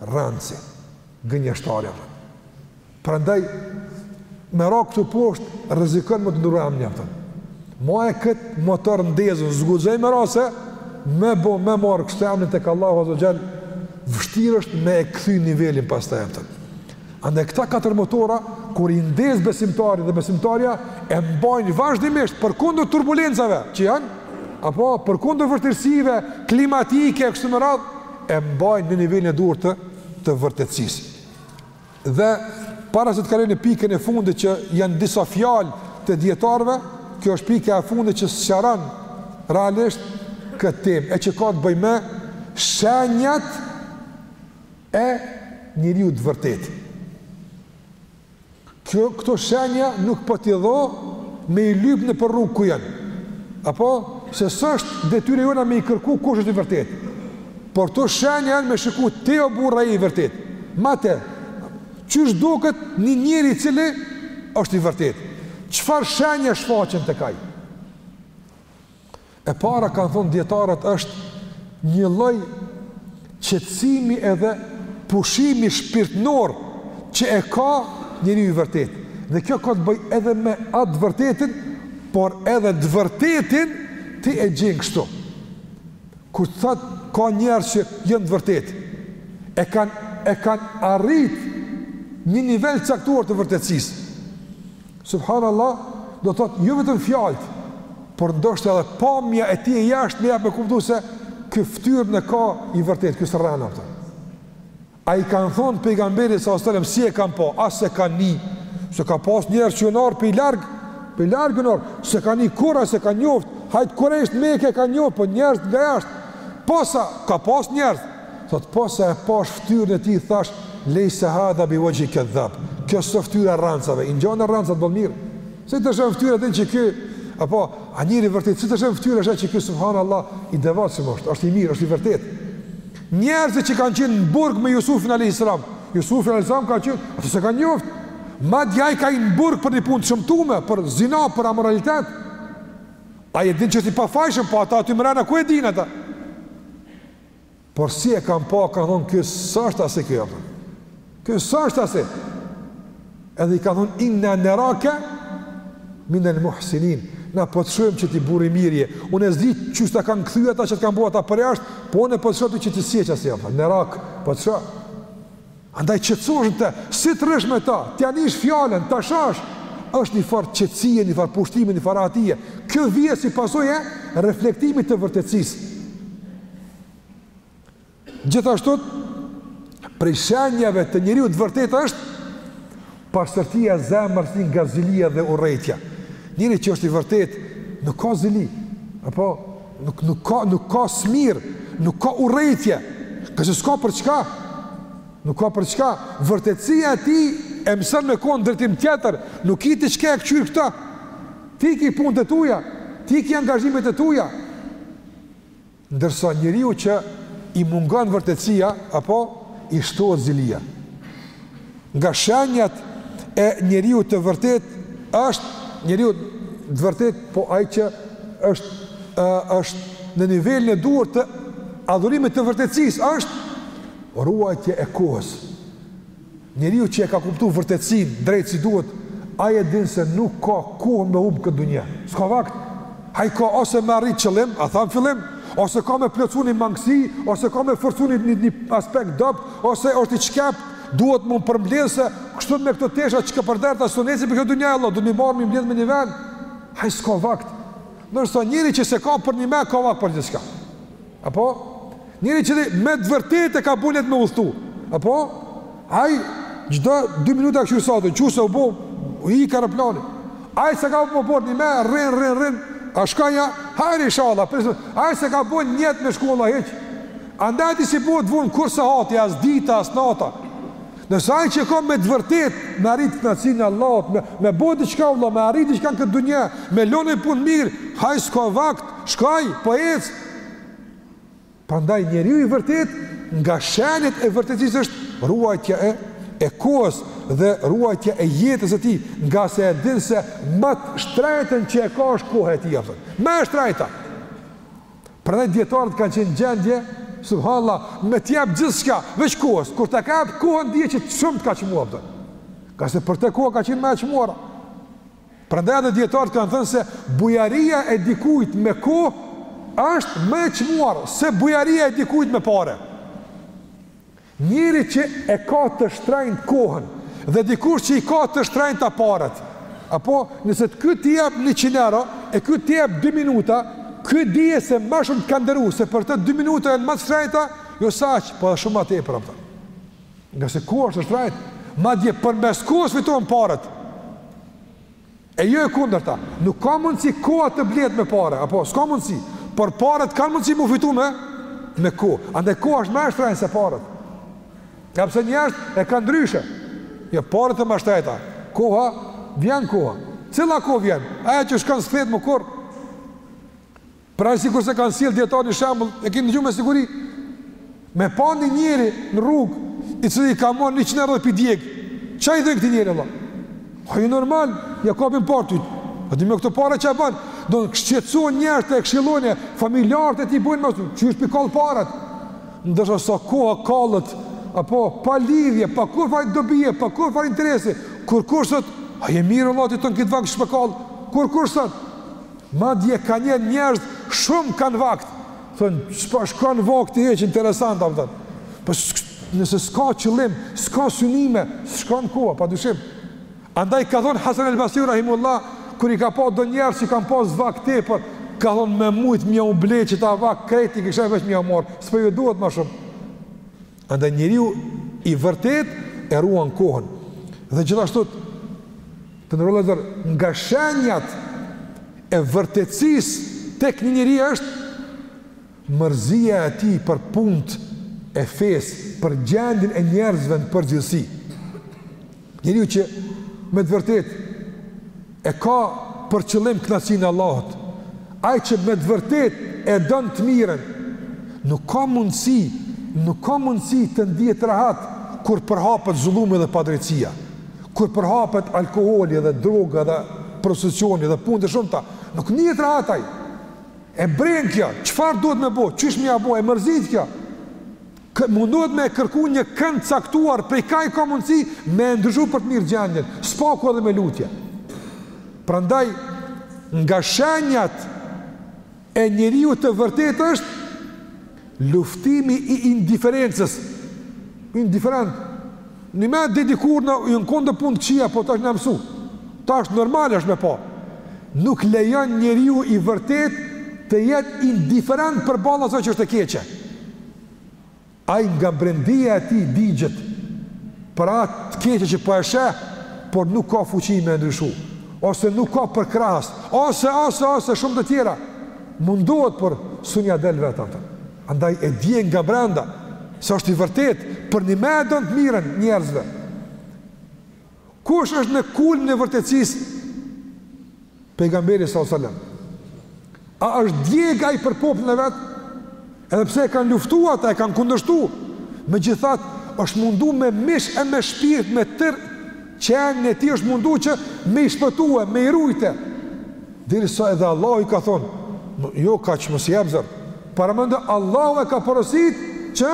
Rëndësi, gënjeshtar. Prandaj, me ra këtu poshtë, rrezikon me t'u ndërru emni. Mbaje këtë motor ndezun, s'guxon me ra se, me bo, me marë kësi emni tek Allahu Azze ue Xhel, vështirë është me e kthy nivelin pas të emtën. Andaj këta katër motora, kur i ndez besimtari dhe besimtarja, e mbajnë vazhdimisht përkundër turbulencave, që janë, apo përkundër vështirësive klimatike, kështu me radhë, e mbajnë në nivelin e duhur të vërtetësisë. Dhe para se të kaloj në pikën e fundit që janë disa fjalë të dijetarëve, kjo është pika e fundit që sqaron realisht këtë temë, e që ka të bëjë me shenjat e njeriut të vërtetë. kjo, këto shenja nuk po t'i tho me i lypë nëpër rrugë ku janë. Apo, se s'është detyrë jona me i kërku kush është i vërtetë. Por këto shenja janë me shiku te ti o burrë a je i vërtetë. Mate, qysh duket një njeri i cili është i vërtetë. Çfarë shenja shfaqen tek ai? E para kanë thënë dijetarët është një lloj qetësimi edhe pushimi shpirtnor që e ka njeriu i vërtetë. Dhe kjo ka të bëjë edhe me atë vërtetin, por edhe të vërtetin ti e gjen kështu. Kur thatë ka njerëz që janë të vërtetë, e kanë e kanë arrit një nivel të caktuar të vërtetësisë. Subhanallah, do të thotë jo vetëm fjalët, por ndoshta edhe pamja e tij e jashtme jep me kuptu se ky fytyrën e ka i vërtetë, ky s'rren apo. A i kanë thonë pejgamberit s.a.s., si e kanë pa, as s'e kanë ni, se ka pas njerëz që janë ardh prej larg, prej larg janë ardh, s'e kanë ni kurrë, s'e kanë njoftë, hajt kurejshët Meke e kanë njoftë, por njerëz nga jashtë, posa, ka pas njerëz, Thotë, posa e pash ftyrën e tij, thash, lejse hadha bi vexhhi kedhab, kjo s'o ftyrë e rrencave, i njon rrencat bol mirë, si t'ia sheh ftyrën e din që ky, apo, a njeri i vërtetë, si t'ia sheh ftyrën e sheh që ky, subhanallah, i devotshëm është, është i mirë, është i vërtetë. Njerëzit që kanë qenë në burg me Jusufin a.s. Jusufi a.s. ka qenë, ata s'e kanë njoftë, madje aj ka hi në burg për një punë të shëmtume, për zina, për amoralitet, ai e din që është i pafajshëm, po ata aty mrena, ku e din ata? Por si e kan pa, kan thonë, ky s'asht asi ky, ky s'asht asi, edhe i kan thonë, inna nerake minel muhsinin, na po të shohim që ti burr i mirë je, une s'di qysh ta kanë kthy ata, çka të kanë bo ata përjasht, po une po të shoh që ti s'je qasi, nerake, po të shohim, Andaj qetësohesh te, si të rrish me ta, t'ja nish fjalën, ta shohsh, është një farë qetësie, një farë pushimi, një farë rahatije. Kjo vje si pasojë e reflektimit të vërtetësisë. Gjithashtu, prej shenjave të njeriut të vërtetë është, Pastërtia e zemrës së tij nga zilia dhe urrejtja. Njeri që është i vërtet, nuk ka zili, apo nuk, nuk ka, nuk ka smir, nuk ka urrejtje, ngase s'ka për çka, nuk ka për çka, vërtetësia e tij e mëson me konë n'drejtim tjetër, nuk i ti çka e këqyr këta, ti ki punët e tuja, ti ki angazhimet e tuja, Ndërsa njeriu që i mungon vërtetësia, apo, i shtohet zilia. Nga shenjat e njeriut të vërtet, është njeriut të vërtet, po ai që është, është në nivelin e duhur të adhurimit të vërtetësisë, është ruajtja e kohës. Njeriu që e ka kuptu vërtetësinë drejt si duhet, ai e din se nuk ka kohë me humbë n'këtë dunja, s'ka vakt, ai ka ose me arrit qëllim, e thamë n'fillim, ose ka me plotsu një mangësi, ose ka me forcu një, një, një aspekt t'dobt, ose është i çkep, duhet m'u përmledhë se kështu me këto tesha që ka përdert a sonesi për këtë dunja e Allah, do m'i marrë m'i mbledhë në një ven, ai s'ka vakt, nërsa njeri që s'e ka përnime, ka vakt për gjithçka. Apo, njeri që me të vërtet e ka bo nijet me udhtu. Apo, aj, çdo dy minuta kqyr sahatin, qe sa u bo, m'ik aeroplani. Aj s'e ka bo përnime, rrin, rrin, rrin, a shkojna, hajr inshallah, prisë, aj s'e ka bo nijet me shku vlla hiç. Andaj atij s'i bohet vonë kurrë sahati, as dita, as nata. Nëse ai që e ka me të vërtetë me arrit kënaqësinë e Allahut, me me bo diçka vëlla, me arrit diçka në këtë dunjë, me lënë ni punë t'mirë, aj s'ka vakt, shkoj, po ec. Prandaj njeriu i vërtet nga shenjat e vërtetësisë është ruajtja e e kohës dhe ruajtja e jetës së tij, ngase e din se më të shtrejtën që e ka është koha e tij apo. Më e shtrejta. Prandaj dijetarët kanë qenë n'gjendje, subhanallah, me të jap gjithçka, veç kohës. Kur ta ka ap kohën dije që shumë të ka çmuar atë. Ngase për te koha ka qenë më e çmuar. Prandaj edhe dijetarët kanë thënë se bujaria e dikujt me kohë është më e çmuar se bujaria e dikujt me pare. Njeri që e ka të shtrenjtë kohën dhe dikush që i ka të shtrenjta paret. Apo, nëse ky t'i jep 100 euro, e ky t'i jep 2 minuta, ky dije se ma shumë të ka nderu, se për të 2 minuta janë ma të shtrenjta, jo sa aq, po edhe shumë ma tepër. Ngase koha është e shtrenjtë, madje përmes kohës fitohen paret. E jo e kundërta, nuk ka mundësi koha të blehet me pare, apo, s'ka mundësi, por paret kanë mundësi m'u fitu me, me kohë, andaj koha është ma e shtrenjtë se paret, a pse njerëzit e kanë dryshe, jo, paret janë ma t'shtrejta, koha, vjen koha, cila kohë vjen, ajo që shkon s'kthehet më kurrë, Pra sikurse kanë sjellë dijetarët një shembull, e keni dëgju me siguri, me pa një njeri në rrugë, i cili i ka marrë njëqind euro edhe po i djeg, çka i thojnë këtij njeri, vallah? A je normal, ja kapin paret, a di me këto pare çka bën, do shqetësohen njerëzit e këshillojnë, familjarët e tij bojnë ma shumë, qysh po i kall paret, ndërsa sa koha kallet, apo pa lidhje, pa kurrfarë dobie, pa kurrfarë interesi, kurrkush s'thot, a je mirë, vallah, ti tan kit vakt ç'po e kall, kurrkush s'thot, Madje ka njerë njerëz shumë kanë vakt. Thon, s'po shkon vakti hiç interesant apo thon. Po nëse s'ka qëllim, s'ka synime, s'shkon koha, padyshim. Andaj ka thon Hasan al-Basri rahimullah, kur i ka pa do njerëz që kanë pas vakt tepër, ka thon me mujt me jau ble qet vakt krejt e kisha veç me jau marr, s'po ju duhet më shumë. Andaj njeriu i vërtet e ruan kohën. Dhe gjithashtu të nderuar vëllezër nga shenjat e vërtetësisë tek një njeri është mërzia e tij për punët e fesë, për gjendjen e njerëzve në përgjithësi. Njeriu që me të vërtetë e ka për qëllim kënaqësinë e Allahut, ai që me të vërtetë e don të mirën, nuk ka mundësi, nuk ka mundësi të ndihet rahat kur përhapet zullumi dhe padrejtësia, kur përhapet alkooli dhe droga dhe prostitucioni dhe punë të shumta, nuk ndihet rahat ai. E bren kjo, çfarë duhet me bo? Qysh me ia bo, e mërzit kjo? Kë mundohet me e kërku një kënd caktuar prej kaj ka mundësi me e ndryshu për të mirë gjendjen, s'paku edhe me lutje. Prandaj, nga shenjat e njeriut të vërtetë është luftimi i indiferencës. Indiferent. Nime dikur në ju në kondë punë të këqija, po tash na mësu. Tash normal është me pa. Nuk lejon njeriu i vërtetë të jetë indiferent përballë asaj që është e keqe. Ai nga brendia e tij digjet për atë të keqe që po e sheh, por nuk ka fuqi me e ndryshu, ose nuk ka përkrahës, ose, ose, ose, shumë të tjera, mundohet, por s'un ja del vetë ato. Andaj e djeg nga brenda, se është i vërtetë, përnime e don të mirën njerëzve. Kush është në kulmin e vërtetësisë? Pejgamberi sallallahu alajhi wasallam. A është djegë ai për popullin e vet? Edhe pse e kanë luftu ata, e kanë kundërshtu. Megjithatë, është mundu me mish e me shpirt me tërë qenien e tij është mundu që me i shpëtue, me i rujte. Derisa edhe Allahu i ka thonë, Jo kaq, mos i ep zor. Paramendo, Allahu e ka porosit që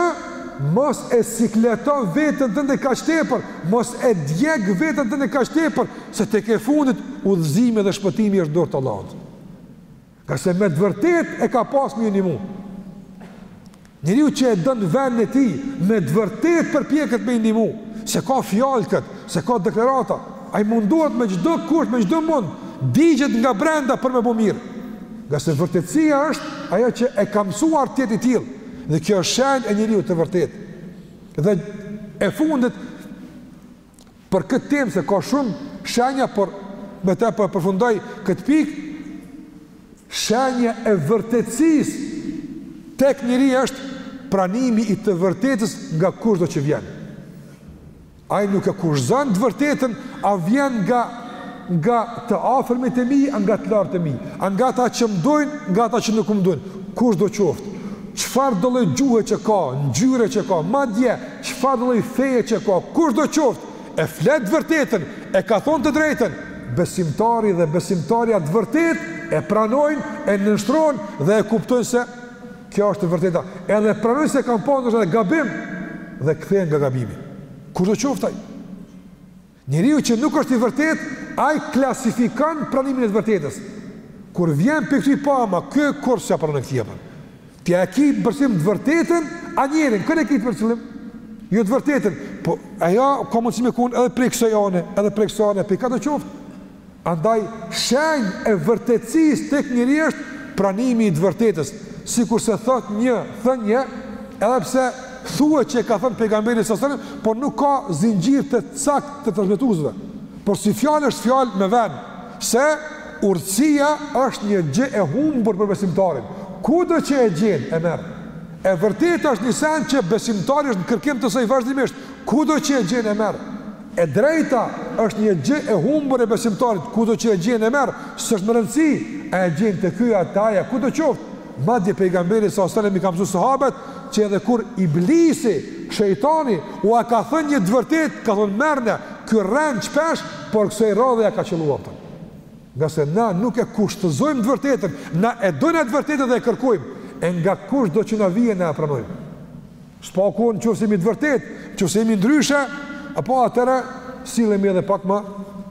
mos e sikleto veten tënde kaq tepër, mos e djeg veten tënde kaq tepër, se tek e fundit udhëzimi dhe shpëtimi është dorë të Allahut. Ngase me të vërtetë e ka pas me i nimu Njeriu që e don vendin e tij, me të vërtetë përpjeket me i ndihmu, s'e ka fjalë kot, s'e ka deklarata, ai mundohet me çdo kusht, me çdo mund, digjet nga brenda për me bo mirë, ngase vërtetësia është ajo që e ka mësuar të jetë i tillë, dhe kjo është shenjë e njeriut të vërtetë, dhe e fundit, për këtë temë se ka shumë shenja, por me të po e përfundoj këtë pikë. Shenja e vërtetësisë tek njeriu është pranimi i të vërtetës nga kushdo që vjen. Ai nuk e kushtëzon të vërtetën, a vjen nga nga të afërmit e mi, nga të largëtit e mi, nga ata që më dojnë, nga ata që nuk më dojnë. Kushdo qoftë, çfarëdo lloj gjuhe që ka, ngjyre që ka, madje Çfarëdo lloj feje që ka, kushdo qoftë, e flet të vërtetën, e ka thonë të drejtën, besimtari dhe besimtarja të vërtetë e pranojnë, e nënshtrojnë dhe e kuptojnë se kjo është e vërteta. Edhe e pranojnë se kam pasur ndoshta edhe gabim dhe kthehen nga gabimi. Kushdo qoftë ai? Njeriu që nuk është i vërtetë, ai klasifikon pranimin e të vërtetës. Kur vjen prej këtij po ama, ky kurrë s'ja pranon këtij tjetrit. Ti a e ki për qëllim të vërtetën, a njerin, kon e ki për qëllim? Jo të vërtetën, po ajo ka mundësi me kon edhe prej kësaj ane, edhe prej kësaj ane, prej kah të qoftë. Andaj, shenjë e vërtetësisë tek njeriu është pranimi i të vërtetës, sikurse thotë një thënie, edhe pse thuhet që e ka thënë pejgamberi alejhi selam, por nuk ka zinxhir të saktë të transmetuesve. Por si fjalë është fjalë me vend, se urtësia është një gjë e humbur për besimtarin, kudo që e gjen, e merr. E vërteta është një send që besimtari është në kërkim të saj vazhdimisht, kudo që e gjen, e merr. E drejta është një gjë e humbur e besimtarit, kudo që e gjen e merr, s'është me rëndësi a e gjen te ky a te aja, kudoqoftë. Madje pejgamberi alejhi selam i ka mësuar sahabët që edhe kur Iblisi, shejtani, ua ka thënë një të vërtetë, ka thënë merrne, ky rren shpesh, por kësaj radhe ia ka qelluar atë. Ngase na nuk e kushtëzojmë të vërtetën, na e dojmë të vërtetën dhe e kërkojmë, e nga kush do që na vijë na e pranojmë. Së paku në qoftë se jemi të vërtetë, në qoftë se jemi ndryshe, apo atëra sillemi edhe pak,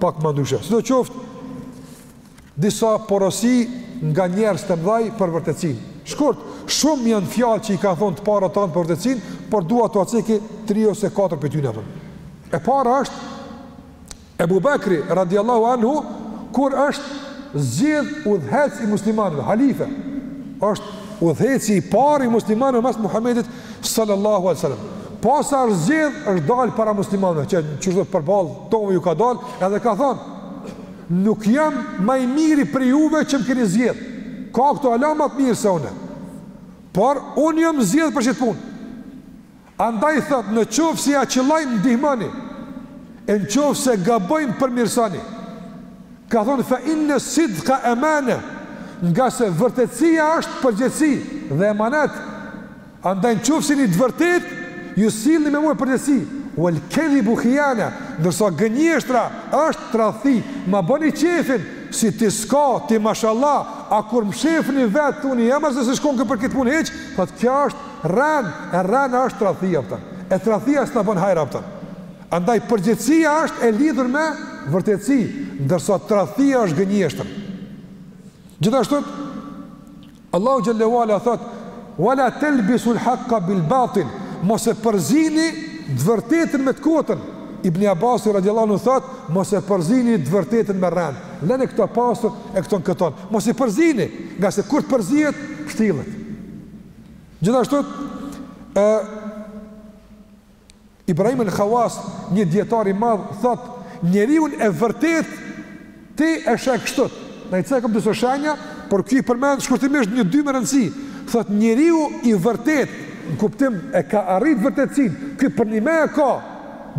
pak ma ndryshe. Sidoqoftë, disa porosi nga njerëz të mëdhaj për vërtetësinë. Shkurt, shumë janë fjalë që i kanë thonë të parët tanë për vërtetësinë, por dua t'jua ceki 3 ose 4 prej tyre E para është, Ebu Bekri, radijallahu anhu, kur është zgjedh udhëheqës i muslimanëve, halife, është udhëheqësi i parë i muslimanëve mas Muhammedit, sallallahu alejhi ve sel-lem. Posa është zgjedh, është dalë para muslimanëve, që që është përbalë, tove ju ka dalë, edhe ka thonë, nuk jam ma i miri prej juve që më keni zgjedh, ka këtu hala ma t'mirë se une, por unë jam zgjedh për qët punë, Andaj thotë në qoftë se ia qëlloj më ndihmoni e në qoftë se gaboj më përmirësoni. Ka thonë fa inne sidka emane, ngase vërtetësia është përgjegjësi dhe emanet. Andaj në qoftë se jeni të vërtetë, ju sillni me mu me përgjegjësi. Vel kedhibu khijane, ndërsa gënjeshtra është tradhti, ma bëni qejfin, si ti s'ka, ti mashallah, a kur më shefni vetë, thuni: ama ky s'i shkojke për këtë punë hiç, thotë kjo është, Rrenë, e rrena është tradhti apet, e tradhtia s'ta bën hajr apet. Andaj përgjegjësia është e lidhur me vërtetësi, ndërsa tradhtia është gënjeshtër. Gjithashtu Allahu xhel-le ve ala thot: "Wala talbisu al-haqqa bil-batil", mos e përzini të vërtetën me të kotën. Ibn Abbas radiallahu anhu thot: "Mos e përzini të vërtetën me rrenë. Lene këtë pastër e këtë në këtë anë. Mos i përzini, ngase kur të përzihet, pshtillet." Gjithashtu e Ibrahim al-Khawas, një dietar i madh, thotë, njeriun e vërtet ti e sheh kështu. Na i cekëm disa shenja, por ky i përmend shkurtimisht një dy me rëndësi. Thotë njeriu i vërtet, në kuptim e ka arrit vërtetësinë. Ky përnjëme e ka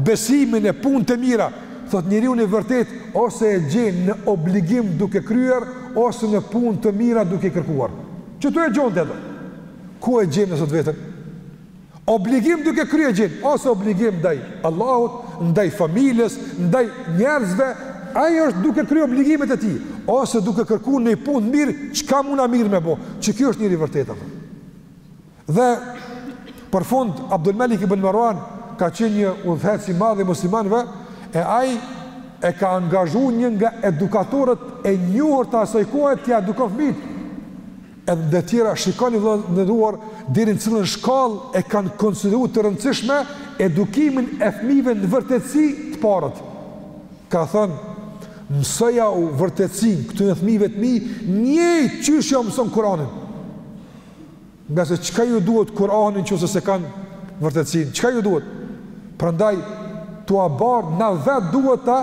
besimin e punët e mira. Thotë njeriu i vërtet ose e gjen në obligim duke kryer ose në punë të mira duke kërkuar. Kështu e gjen te do? Ku e gjejmë ne sot veten? Obligim duke kry e gjen, ose obligim ndaj Allahut, ndaj familjes, ndaj njerëzve, ai është duke kry obligimet e tij, ose duke kërku nej punë mirë, çka muna mirë me bo, që ky është njeri i vërtetë. Dhe Për fund, Abdul Malik ibn Marwan ka qenë një udhëheqës i madh i muslimanëve, e ai e ka angazhu një nga edukatorët e njohur të asaj kohe t'ia edukon fëmijët. Edhe ndër të tjera shikoni vllazën të nderuar deri në cilën shkallë e kanë konsideru të rëndësishme edukimin e fëmijëve në vërtetësi të parët. Ka thënë Mësojau vërtetësinë këtyne fëmijëve të mi, njëjtë qysh jau mëson Kuranin. Ngase çka ju duhet Kur'ani në qoftë se s'e kanë vërtetësinë? Çka ju duhet? Prandaj t'ua bart na vet duhet ta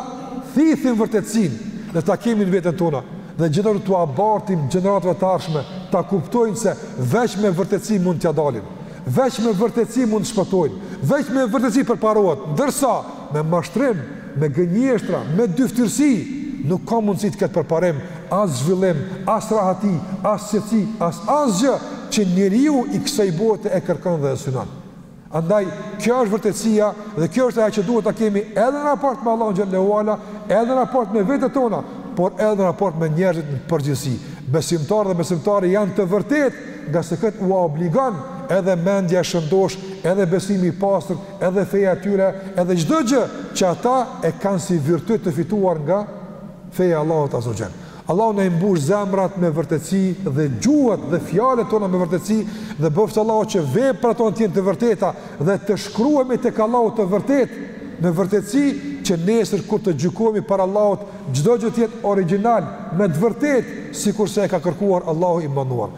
thithim vërtetësinë dhe ta kemi në veten tona dhe gjithashtu t'ua bartim gjeneratave të ardhshme ta kuptojnë se veç me vërtetësi mund t'ia dalin. Veç me vërtetësi mund të shpëtojnë. Veç me vërtetësi përparohet. Ndërsa me mashtrim, me gënjeshtra, me dyftyrësi, nuk ka mundësi të ketë përparim, as zhvillim, as rahati, as qetësi, as asgjë që njeriu i kësaj bote e kërkon dhe e synon. Andaj, kjo është vërtetësia dhe kjo është ajo që duhet ta kemi edhe në raport me Allahun xhele ue ala, edhe në raport me vetet tona, por edhe në raport me njerëzit në përgjithësi. Besimtarët dhe besimtaret janë të vërtetë, ngase këtë ua obligon edhe mendja e shëndoshë, edhe besimi i pastër, edhe feja e tyre, edhe çdo gjë që ata e kanë si virtyt të fituar nga feja e Allahut azza wa jall. Allahu na i mbushtë zemrat me vërtetësi dhe gjuhët dhe fjalët tona me vërtetësi dhe bëftë Allahu që veprat tona të jenë të vërteta dhe të shkruhemi tek Allahu të vërtet me vërtetësi që nesër kur të gjykohemi para Allahut çdo gjë të jetë origjinal me të vërtetë sikurse e ka kërkuar Allahu i madhëruar.